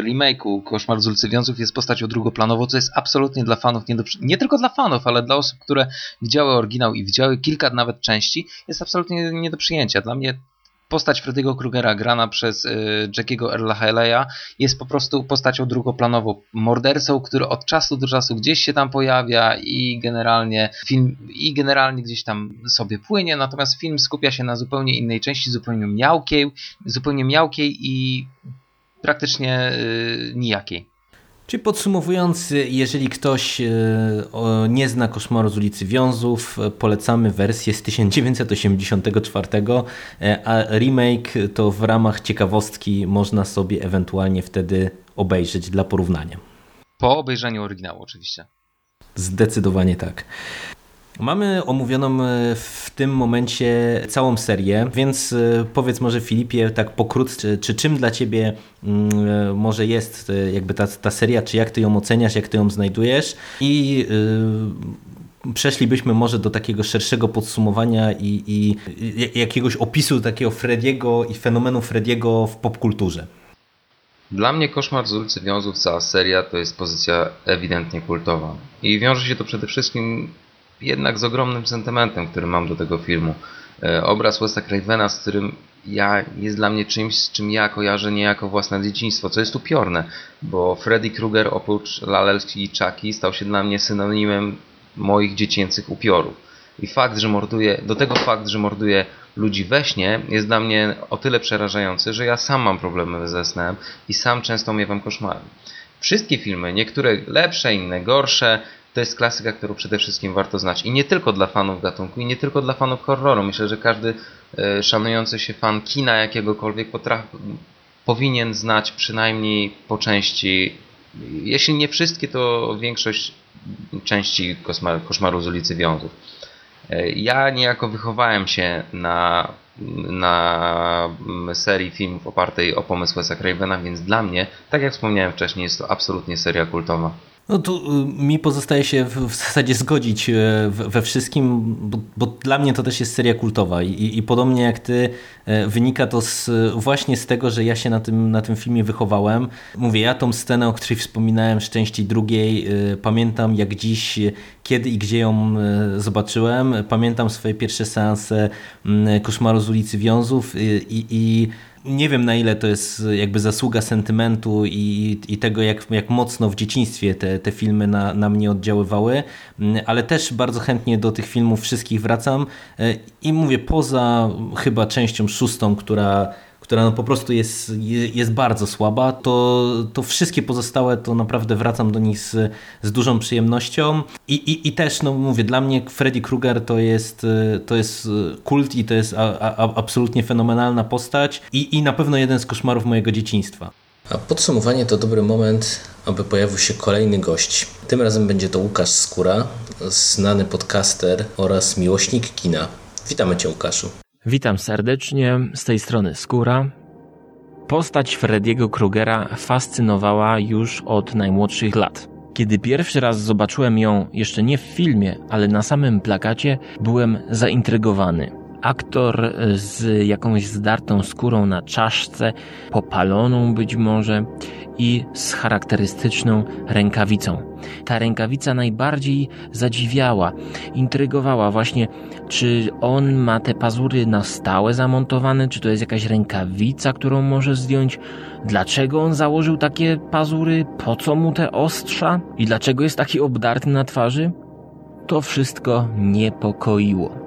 remake'u Koszmar z ulicy Wiązów jest postacią drugoplanową, co jest absolutnie dla fanów, nie, do, nie tylko dla fanów, ale dla osób, które widziały oryginał i widziały kilka nawet części, jest absolutnie nie do przyjęcia. Dla mnie postać Freddy'ego Krugera grana przez y, Jackiego Erla Haleya jest po prostu postacią drugoplanową, mordercą, który od czasu do czasu gdzieś się tam pojawia i generalnie film i generalnie gdzieś tam sobie płynie, natomiast film skupia się na zupełnie innej części, zupełnie miałkiej, zupełnie miałkiej i praktycznie y, nijakiej. Czyli podsumowując, jeżeli ktoś e, nie zna Koszmaru z ulicy Wiązów, e, polecamy wersję z 1984, e, a remake to w ramach ciekawostki można sobie ewentualnie wtedy obejrzeć dla porównania. Po obejrzeniu oryginału oczywiście. Zdecydowanie tak. Mamy omówioną e, w tym momencie całą serię, więc e, powiedz może Filipie tak pokrótce, czy czym dla Ciebie mm, e, może jest jakby ta, ta seria, czy jak Ty ją oceniasz, jak Ty ją znajdujesz i przeszlibyśmy może do takiego szerszego podsumowania i, i jakiegoś opisu takiego Frediego i fenomenu Frediego w popkulturze. Dla mnie Koszmar z ulicy Wiązów, cała seria to jest pozycja ewidentnie kultowa. I wiąże się to przede wszystkim jednak z ogromnym sentymentem, który mam do tego filmu. E, obraz Wesa Cravena, z którym ja, jest dla mnie czymś, z czym ja kojarzę niejako własne dzieciństwo, co jest upiorne, bo Freddy Krueger oprócz Lalelki i Chucky stał się dla mnie synonimem moich dziecięcych upiorów. I fakt, że morduje, do tego fakt, że morduje ludzi we śnie jest dla mnie o tyle przerażający, że ja sam mam problemy ze snem i sam często miewam koszmary. Wszystkie filmy, niektóre lepsze, inne gorsze, to jest klasyka, którą przede wszystkim warto znać. I nie tylko dla fanów gatunku, i nie tylko dla fanów horroru. Myślę, że każdy e, szanujący się fan kina jakiegokolwiek potrafi, powinien znać przynajmniej po części, jeśli nie wszystkie, to większość części koszmaru z ulicy Wiązów. E, ja niejako wychowałem się na, na serii filmów opartej o pomysł Wes'a Cravena, więc dla mnie, tak jak wspomniałem wcześniej, jest to absolutnie seria kultowa. No tu y, mi pozostaje się w, zasadzie zgodzić y, we wszystkim, bo, bo, dla mnie to też jest seria kultowa i, i podobnie jak ty y, wynika to z, właśnie z tego, że ja się na tym, na tym filmie wychowałem. Mówię, ja tą scenę, o której wspominałem z części drugiej, pamiętam jak dziś, kiedy i gdzie ją zobaczyłem. Pamiętam swoje pierwsze seanse mm, Koszmaru z ulicy Wiązów i, i nie wiem na ile to jest jakby zasługa sentymentu i, i tego, jak, jak mocno w dzieciństwie te, te filmy na, na mnie oddziaływały, mm, ale też bardzo chętnie do tych filmów wszystkich wracam. E, i mówię, poza chyba częścią szóstą, która która no po prostu jest, jest bardzo słaba, to, to wszystkie pozostałe to naprawdę wracam do nich z, z dużą przyjemnością I, i, i też no mówię, dla mnie Freddy Krueger to jest, to jest kult i to jest a, a, absolutnie fenomenalna postać i, i na pewno jeden z koszmarów mojego dzieciństwa. A podsumowanie to dobry moment, aby pojawił się kolejny gość. Tym razem będzie to Łukasz Skóra, znany podcaster oraz miłośnik kina. Witamy Cię Łukaszu. Witam serdecznie, z tej strony Skóra. Postać Freddiego Krugera fascynowała już od najmłodszych lat. Kiedy pierwszy raz zobaczyłem ją jeszcze nie w filmie, ale na samym plakacie, byłem zaintrygowany. Aktor z jakąś zdartą skórą na czaszce, popaloną być może i z charakterystyczną rękawicą. Ta rękawica najbardziej zadziwiała, intrygowała właśnie, czy on ma te pazury na stałe zamontowane, czy to jest jakaś rękawica, którą może zdjąć, dlaczego on założył takie pazury, po co mu te ostrza i dlaczego jest taki obdarty na twarzy. To wszystko niepokoiło.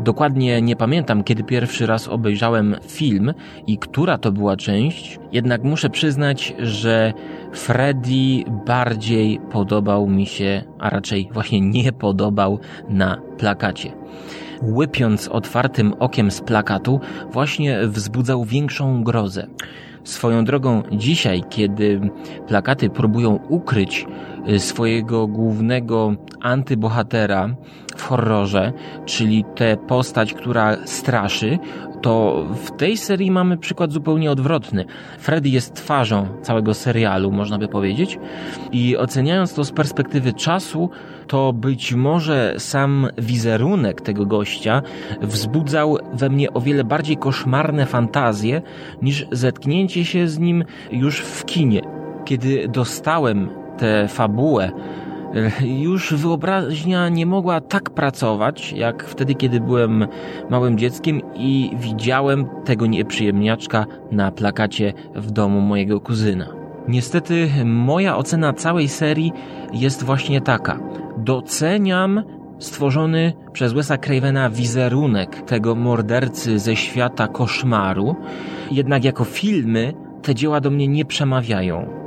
Dokładnie nie pamiętam, kiedy pierwszy raz obejrzałem film i która to była część, jednak muszę przyznać, że Freddy bardziej podobał mi się, a raczej właśnie nie podobał na plakacie. Łypiąc otwartym okiem z plakatu, właśnie wzbudzał większą grozę. Swoją drogą dzisiaj, kiedy plakaty próbują ukryć swojego głównego antybohatera w horrorze, czyli tę postać, która straszy, to w tej serii mamy przykład zupełnie odwrotny. Freddy jest twarzą całego serialu, można by powiedzieć, i oceniając to z perspektywy czasu, to być może sam wizerunek tego gościa wzbudzał we mnie o wiele bardziej koszmarne fantazje niż zetknięcie się z nim już w kinie. Kiedy dostałem tę fabułę już wyobraźnia nie mogła tak pracować, jak wtedy, kiedy byłem małym dzieckiem i widziałem tego nieprzyjemniaczka na plakacie w domu mojego kuzyna. Niestety moja ocena całej serii jest właśnie taka. Doceniam stworzony przez Wesa Cravena wizerunek tego mordercy ze świata koszmaru, jednak jako filmy te dzieła do mnie nie przemawiają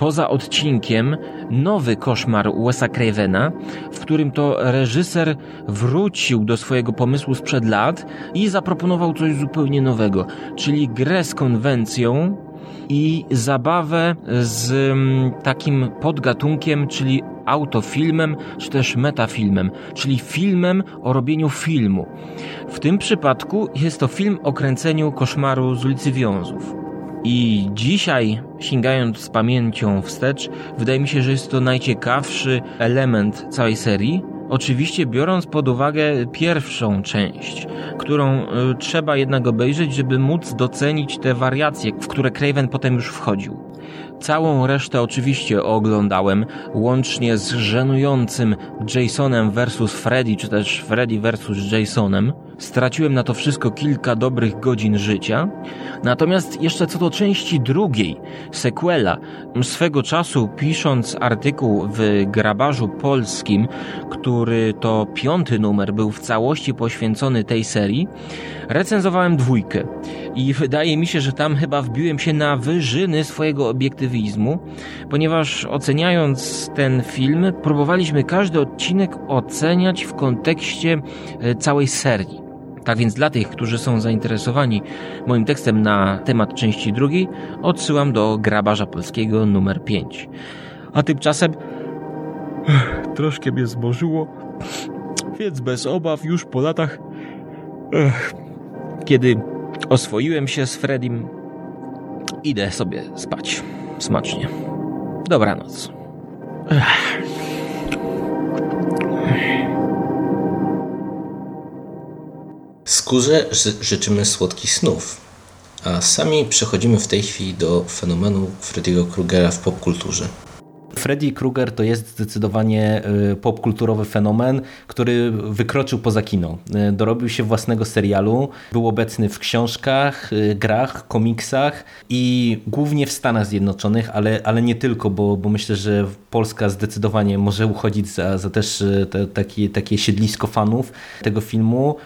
poza odcinkiem nowy koszmar Wesa Cravena, w którym to reżyser wrócił do swojego pomysłu sprzed lat i zaproponował coś zupełnie nowego, czyli grę z konwencją i zabawę z mm, takim podgatunkiem, czyli autofilmem, czy też metafilmem, czyli filmem o robieniu filmu. W tym przypadku jest to film o kręceniu koszmaru z ulicy Wiązów. I dzisiaj, sięgając z pamięcią wstecz, wydaje mi się, że jest to najciekawszy element całej serii. Oczywiście biorąc pod uwagę pierwszą część, którą y, trzeba jednak obejrzeć, żeby móc docenić te wariacje, w które Craven potem już wchodził. Całą resztę oczywiście oglądałem, łącznie z żenującym Jasonem vs Freddy, czy też Freddy vs Jasonem. Straciłem na to wszystko kilka dobrych godzin życia. Natomiast jeszcze co do części drugiej, sequela, swego czasu pisząc artykuł w Grabarzu Polskim, który to piąty numer był w całości poświęcony tej serii, recenzowałem dwójkę. I wydaje mi się, że tam chyba wbiłem się na wyżyny swojego obiektywizmu, ponieważ oceniając ten film, próbowaliśmy każdy odcinek oceniać w kontekście e, całej serii. Tak więc dla tych, którzy są zainteresowani moim tekstem na temat części drugiej, odsyłam do Grabarza Polskiego numer 5. A tymczasem troszkę mnie zbożyło, więc bez obaw już po latach, kiedy oswoiłem się z Fredim, idę sobie spać. Smacznie. Dobranoc. Ech. Skórze ży życzymy słodkich snów, a sami przechodzimy w tej chwili do fenomenu Freddy'ego Krugera w popkulturze. Freddy Krueger to jest zdecydowanie y, popkulturowy fenomen, który wykroczył poza kino. Y, dorobił się własnego serialu, był obecny w książkach, y, grach, komiksach i głównie w Stanach Zjednoczonych, ale, ale nie tylko, bo, bo myślę, że Polska zdecydowanie może uchodzić za, za też te, takie, takie siedlisko fanów tego filmu.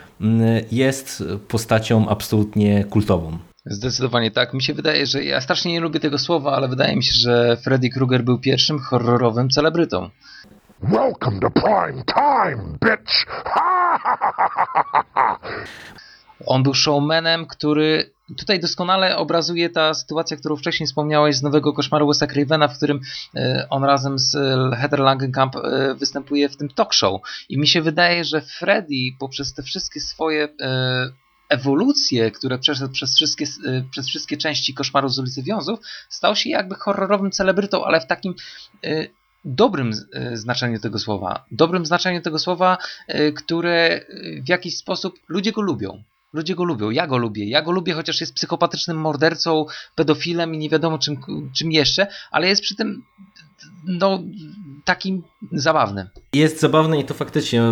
Jest postacią absolutnie kultową. Zdecydowanie tak. Mi się wydaje, że ja strasznie nie lubię tego słowa, ale wydaje mi się, że Freddy Krueger był pierwszym horrorowym celebrytą. Welcome to prime time, bitch! (laughs) On był showmanem, który tutaj doskonale obrazuje ta sytuacja, którą wcześniej wspomniałeś z Nowego Koszmaru Wesa Cravena, w którym e, on razem z Heather Langenkamp e, występuje w tym talk show. I mi się wydaje, że Freddy poprzez te wszystkie swoje e, ewolucję, które przeszedł przez wszystkie, przez wszystkie części Koszmaru z ulicy Wiązów, stał się jakby horrorowym celebrytą, ale w takim dobrym znaczeniu tego słowa. Dobrym znaczeniu tego słowa, które w jakiś sposób ludzie go lubią. Ludzie go lubią, ja go lubię. Ja go lubię, chociaż jest psychopatycznym mordercą, pedofilem i nie wiadomo czym, czym jeszcze, ale jest przy tym no, takim zabawnym. Jest zabawny i to faktycznie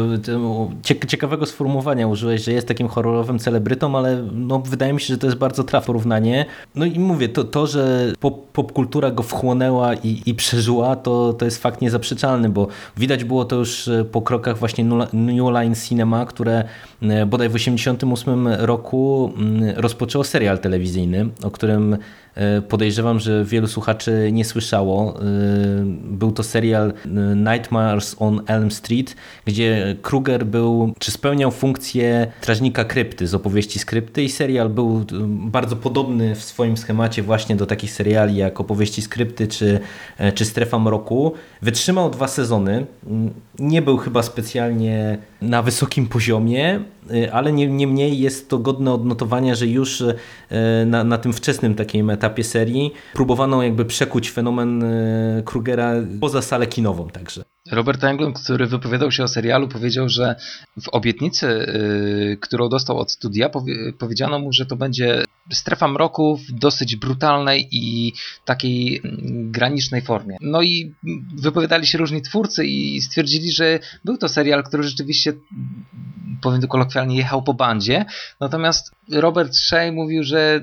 ciekawego sformułowania użyłeś, że jest takim horrorowym celebrytą, ale no, wydaje mi się, że to jest bardzo trafne porównanie. No i mówię, to, to że pop, popkultura go wchłonęła i, i przeżyła, to, to jest fakt niezaprzeczalny, bo widać było to już po krokach właśnie New Line Cinema, które e, bodaj w 1988 roku mm, rozpoczęło serial telewizyjny, o którym e, podejrzewam, że wielu słuchaczy nie słyszało. E, był to serial Nightmares on Elm Street, gdzie Kruger był, czy spełniał funkcję strażnika krypty z opowieści skrypty i serial był bardzo podobny w swoim schemacie właśnie do takich seriali jak opowieści skrypty czy, czy Strefa Mroku. Wytrzymał dwa sezony, nie był chyba specjalnie na wysokim poziomie, ale niemniej nie jest to godne odnotowania, że już na, na tym wczesnym takim etapie serii próbowano jakby przekuć fenomen Krugera poza salę kinową także. Robert Englund, który wypowiadał się o serialu, powiedział, że w obietnicy, yy, którą dostał od studia, powie, powiedziano mu, że to będzie strefa mroku w dosyć brutalnej i takiej mm, granicznej formie. No i wypowiadali się różni twórcy i stwierdzili, że był to serial, który rzeczywiście, powiem to kolokwialnie, jechał po bandzie. Natomiast Robert Shea mówił, że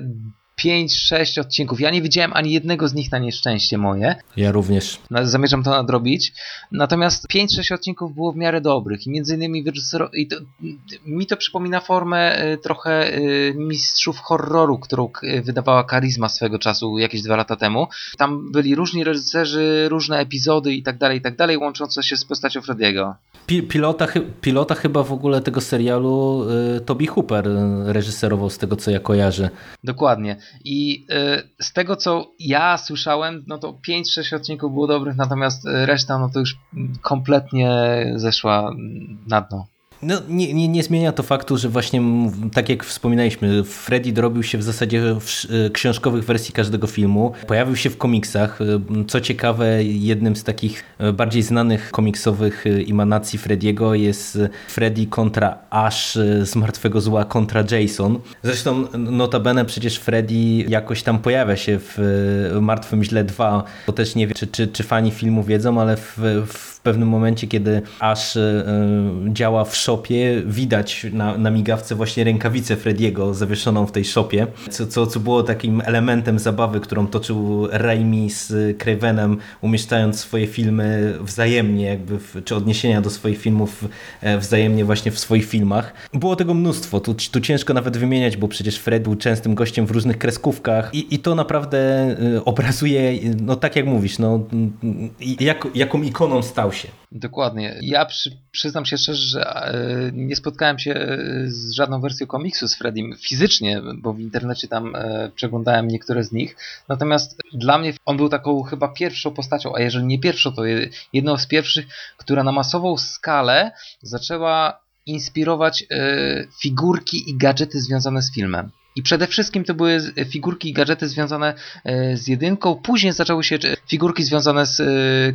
5-6 odcinków. Ja nie widziałem ani jednego z nich na nieszczęście moje. Ja również. Zamierzam to nadrobić. Natomiast 5-6 odcinków było w miarę dobrych i między innymi i to, mi to przypomina formę y, trochę y, mistrzów horroru, którą wydawała Karizma swego czasu jakieś dwa lata temu. Tam byli różni reżyserzy, różne epizody i tak dalej, i tak dalej, łączące się z postacią Frediego. Pilota, pilota chyba w ogóle tego serialu y, Toby Hooper reżyserował z tego co ja kojarzę. Dokładnie. I y, z tego co ja słyszałem, no to 5-6 odcinków było dobrych, natomiast reszta no to już kompletnie zeszła na dno. No, nie, nie, nie zmienia to faktu, że właśnie, tak jak wspominaliśmy, Freddy dorobił się w zasadzie w e, książkowych wersji każdego filmu. Pojawił się w komiksach. E, co ciekawe, jednym z takich e, bardziej znanych komiksowych emanacji Freddy'ego jest Freddy kontra Ash z Martwego Zła kontra Jason. Zresztą notabene przecież Freddy jakoś tam pojawia się w Martwym Źle 2, bo też nie wiem, czy, czy, czy fani filmu wiedzą, ale w, w pewnym momencie, kiedy Ash działa w shopie widać na, na migawce właśnie rękawicę Frediego zawieszoną w tej shopie, co, co, co było takim elementem zabawy, którą toczył Raimi z Cravenem, umieszczając swoje filmy wzajemnie, jakby w, czy odniesienia do swoich filmów e, wzajemnie właśnie w swoich filmach. Było tego mnóstwo, tu, tu ciężko nawet wymieniać, bo przecież Fred był częstym gościem w różnych kreskówkach i, i to naprawdę e, obrazuje, no tak jak mówisz, no, jak, jaką ikoną stał się. Dokładnie. Ja przy, przyznam się szczerze, że e, nie spotkałem się e, z żadną wersją komiksu z Freddym fizycznie, bo w internecie tam e, przeglądałem niektóre z nich. Natomiast dla mnie on był taką chyba pierwszą postacią, a jeżeli nie pierwszą, to jedną z pierwszych, która na masową skalę zaczęła inspirować figurki i gadżety związane z filmem. I przede wszystkim to były figurki i gadżety związane z jedynką, później zaczęły się figurki związane z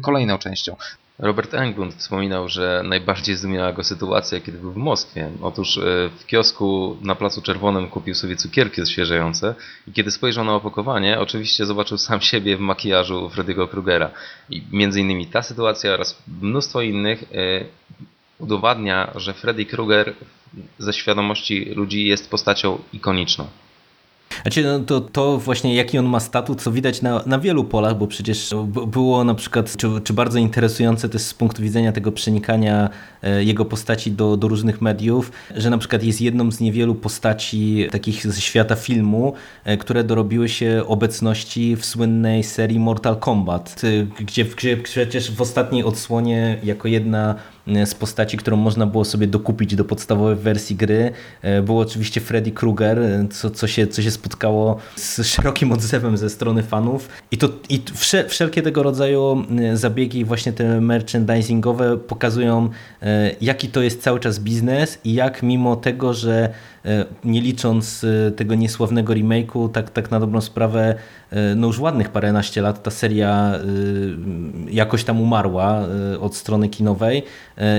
kolejną częścią. Robert Englund wspominał, że najbardziej zdumiała go sytuacja, kiedy był w Moskwie. Otóż e, w kiosku na Placu Czerwonym kupił sobie cukierki odświeżające i kiedy spojrzał na opakowanie, oczywiście zobaczył sam siebie w makijażu Freddy'ego Krugera. I między innymi ta sytuacja oraz mnóstwo innych e, udowadnia, że Freddy Krueger ze świadomości ludzi jest postacią ikoniczną. Znaczy, no to, to właśnie jaki on ma statut, co widać na, na wielu polach, bo przecież było na przykład, czy, czy bardzo interesujące też z punktu widzenia tego przenikania e, jego postaci do, do różnych mediów, że na przykład jest jedną z niewielu postaci takich ze świata filmu, e, które dorobiły się obecności w słynnej serii Mortal Kombat, gdzie, gdzie przecież w ostatniej odsłonie jako jedna E, z postaci, którą można było sobie dokupić do podstawowej wersji gry. E, był oczywiście Freddy Krueger, e, co, co, się, co się spotkało z szerokim odzewem ze strony fanów. I, to, i wszelkie tego rodzaju zabiegi, właśnie te merchandisingowe, pokazują, jaki to jest cały czas biznes i jak mimo tego, że E, nie licząc e, tego niesławnego remake'u, tak, tak na dobrą sprawę, e, no już ładnych paręnaście lat ta seria jakoś tam umarła od strony kinowej.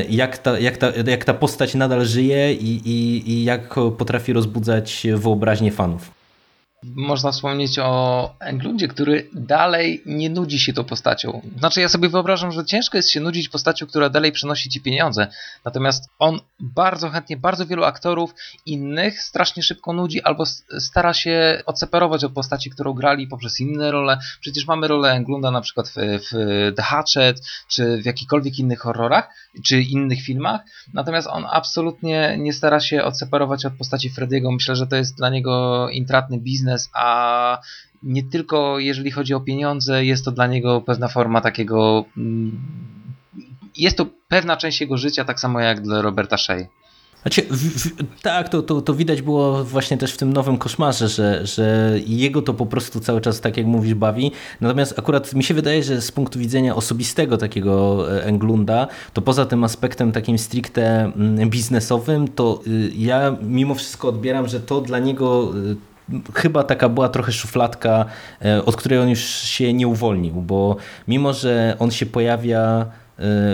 Jak ta, jak ta, jak ta postać nadal żyje i, i, i jak potrafi rozbudzać wyobraźnię fanów. Można wspomnieć o Englundzie, który dalej nie nudzi się tą postacią. Znaczy ja sobie wyobrażam, że ciężko jest się nudzić postacią, która dalej przynosi ci pieniądze. Natomiast on bardzo chętnie, bardzo wielu aktorów innych strasznie szybko nudzi albo stara się odseparować od postaci, którą grali poprzez inne role. Przecież mamy rolę Englunda na przykład w, w The Hatchet, czy w jakichkolwiek innych horrorach, czy innych filmach. Natomiast on absolutnie nie stara się odseparować od postaci Frediego. Myślę, że to jest dla niego intratny biznes, a nie tylko jeżeli chodzi o pieniądze, jest to dla niego pewna forma takiego. Mm, jest to pewna część jego życia, tak samo jak dla Roberta Shea. Znaczy, w, w, tak, to, to, to widać było właśnie też w tym nowym koszmarze, że, że jego to po prostu cały czas, tak jak mówisz, bawi. Natomiast akurat mi się wydaje, że z punktu widzenia osobistego takiego e, Englunda, to poza tym aspektem takim stricte mm, biznesowym, to y, ja mimo wszystko odbieram, że to dla niego y, chyba taka była trochę szufladka, e, od której on już się nie uwolnił, bo mimo, że on się pojawia e,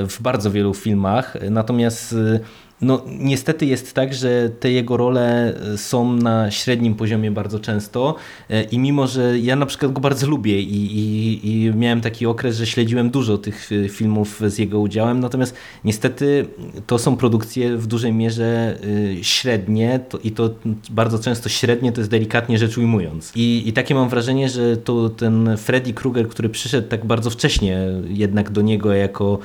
w bardzo wielu filmach, natomiast y, no niestety jest tak, że te jego role e, są na średnim poziomie bardzo często e, i mimo, że ja na przykład go bardzo lubię i, i, i miałem taki okres, że śledziłem dużo tych e, filmów z jego udziałem, natomiast niestety to są produkcje w dużej mierze średnie to, i to bardzo często średnie to jest delikatnie rzecz ujmując. I, i takie mam wrażenie, że to ten Freddy Krueger, który przyszedł tak bardzo wcześnie jednak do niego jako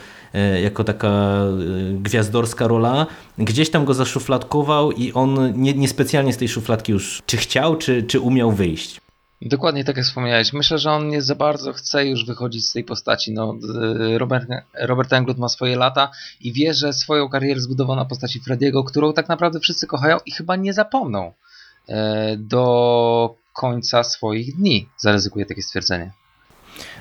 jako taka e, gwiazdorska rola, gdzieś tam go zaszufladkował i on nie, niespecjalnie z tej szufladki już czy chciał, czy, czy umiał wyjść. Dokładnie tak jak wspomniałeś. Myślę, że on nie za bardzo chce już wychodzić z tej postaci. No, Robert, Robert Englund ma swoje lata i wie, że swoją karierę zbudował na postaci Frediego, którą tak naprawdę wszyscy kochają i chyba nie zapomną e, do końca swoich dni. Zaryzykuję takie stwierdzenie.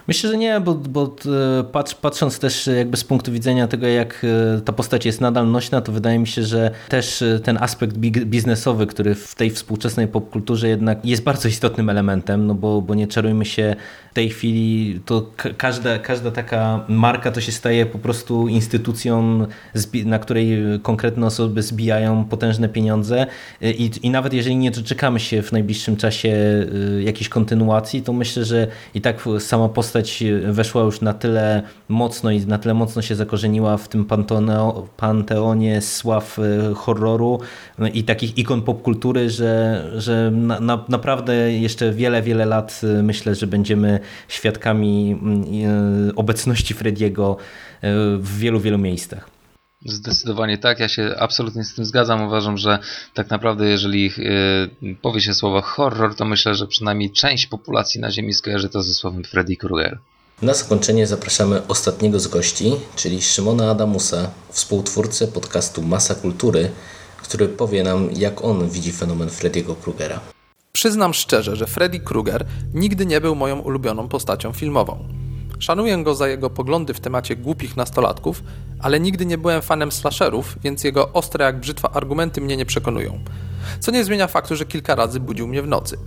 Myślę, że nie, bo, bo e, patrz, patrząc też jakby z punktu widzenia tego, jak e, ta postać jest nadal nośna, to wydaje mi się, że też e, ten aspekt biznesowy, który w tej współczesnej popkulturze jednak jest bardzo istotnym elementem, no bo, bo nie czarujmy się, tej chwili to każda, każda taka marka to się staje po prostu instytucją, na której konkretne osoby zbijają potężne pieniądze. I, i nawet jeżeli nie doczekamy się w najbliższym czasie jakiejś kontynuacji, to myślę, że i tak sama postać weszła już na tyle mocno i na tyle mocno się zakorzeniła w tym panteonie sław e, horroru i takich ikon popkultury, że, że na, na, naprawdę jeszcze wiele, wiele lat e, myślę, że będziemy świadkami mm, e, obecności Frediego w wielu, wielu miejscach. Zdecydowanie tak, ja się absolutnie z tym zgadzam. Uważam, że tak naprawdę jeżeli yy, powie się słowo horror, to myślę, że przynajmniej część populacji na Ziemi skojarzy to ze słowem Freddy Krueger. Na zakończenie zapraszamy ostatniego z gości, czyli Szymona Adamusa, współtwórcę podcastu Masa Kultury, który powie nam, jak on widzi fenomen Freddy'ego Krugera. Przyznam szczerze, że Freddy Krueger nigdy nie był moją ulubioną postacią filmową. Szanuję go za jego poglądy w temacie głupich nastolatków, ale nigdy nie byłem fanem slasherów, więc jego ostre jak brzytwa argumenty mnie nie przekonują. Co nie zmienia faktu, że kilka razy budził mnie w nocy.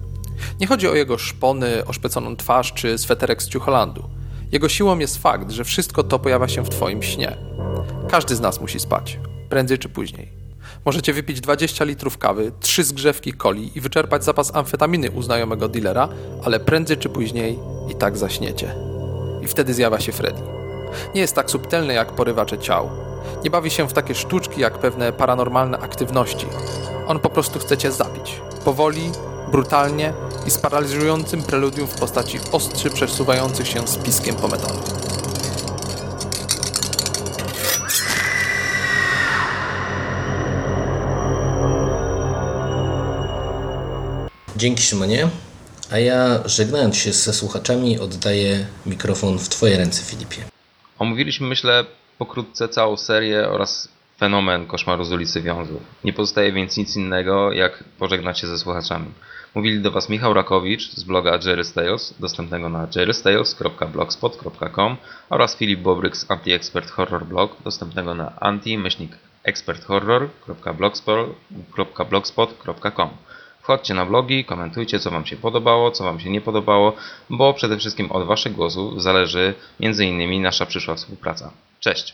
Nie chodzi o jego szpony, oszpeconą twarz czy sweterek z Ciucholandu. Jego siłą jest fakt, że wszystko to pojawia się w twoim śnie. Każdy z nas musi spać, prędzej czy później. Możecie wypić 20 litrów kawy, 3 zgrzewki coli i wyczerpać zapas amfetaminy u znajomego dealera, ale prędzej czy później i tak zaśniecie i wtedy zjawia się Freddy. Nie jest tak subtelny jak porywacze ciał. Nie bawi się w takie sztuczki jak pewne paranormalne aktywności. On po prostu chce cię zabić. Powoli, brutalnie i z paraliżującym preludium w postaci ostrzy przesuwających się z piskiem Dzięki Szymonie. A ja żegnając się ze słuchaczami oddaję mikrofon w Twoje ręce Filipie. Omówiliśmy myślę pokrótce całą serię oraz fenomen koszmaru z ulicy Wiązów. Nie pozostaje więc nic innego jak pożegnać się ze słuchaczami. Mówili do Was Michał Rakowicz z bloga Jerry Stales, dostępnego na jerrystales.blogspot.com oraz Filip Bobryk z Anti-Expert Horror Blog, dostępnego na anti-experthorror.blogspot.com. Wchodźcie na blogi, komentujcie co Wam się podobało, co Wam się nie podobało, bo przede wszystkim od Waszych głosów zależy m.in. nasza przyszła współpraca. Cześć!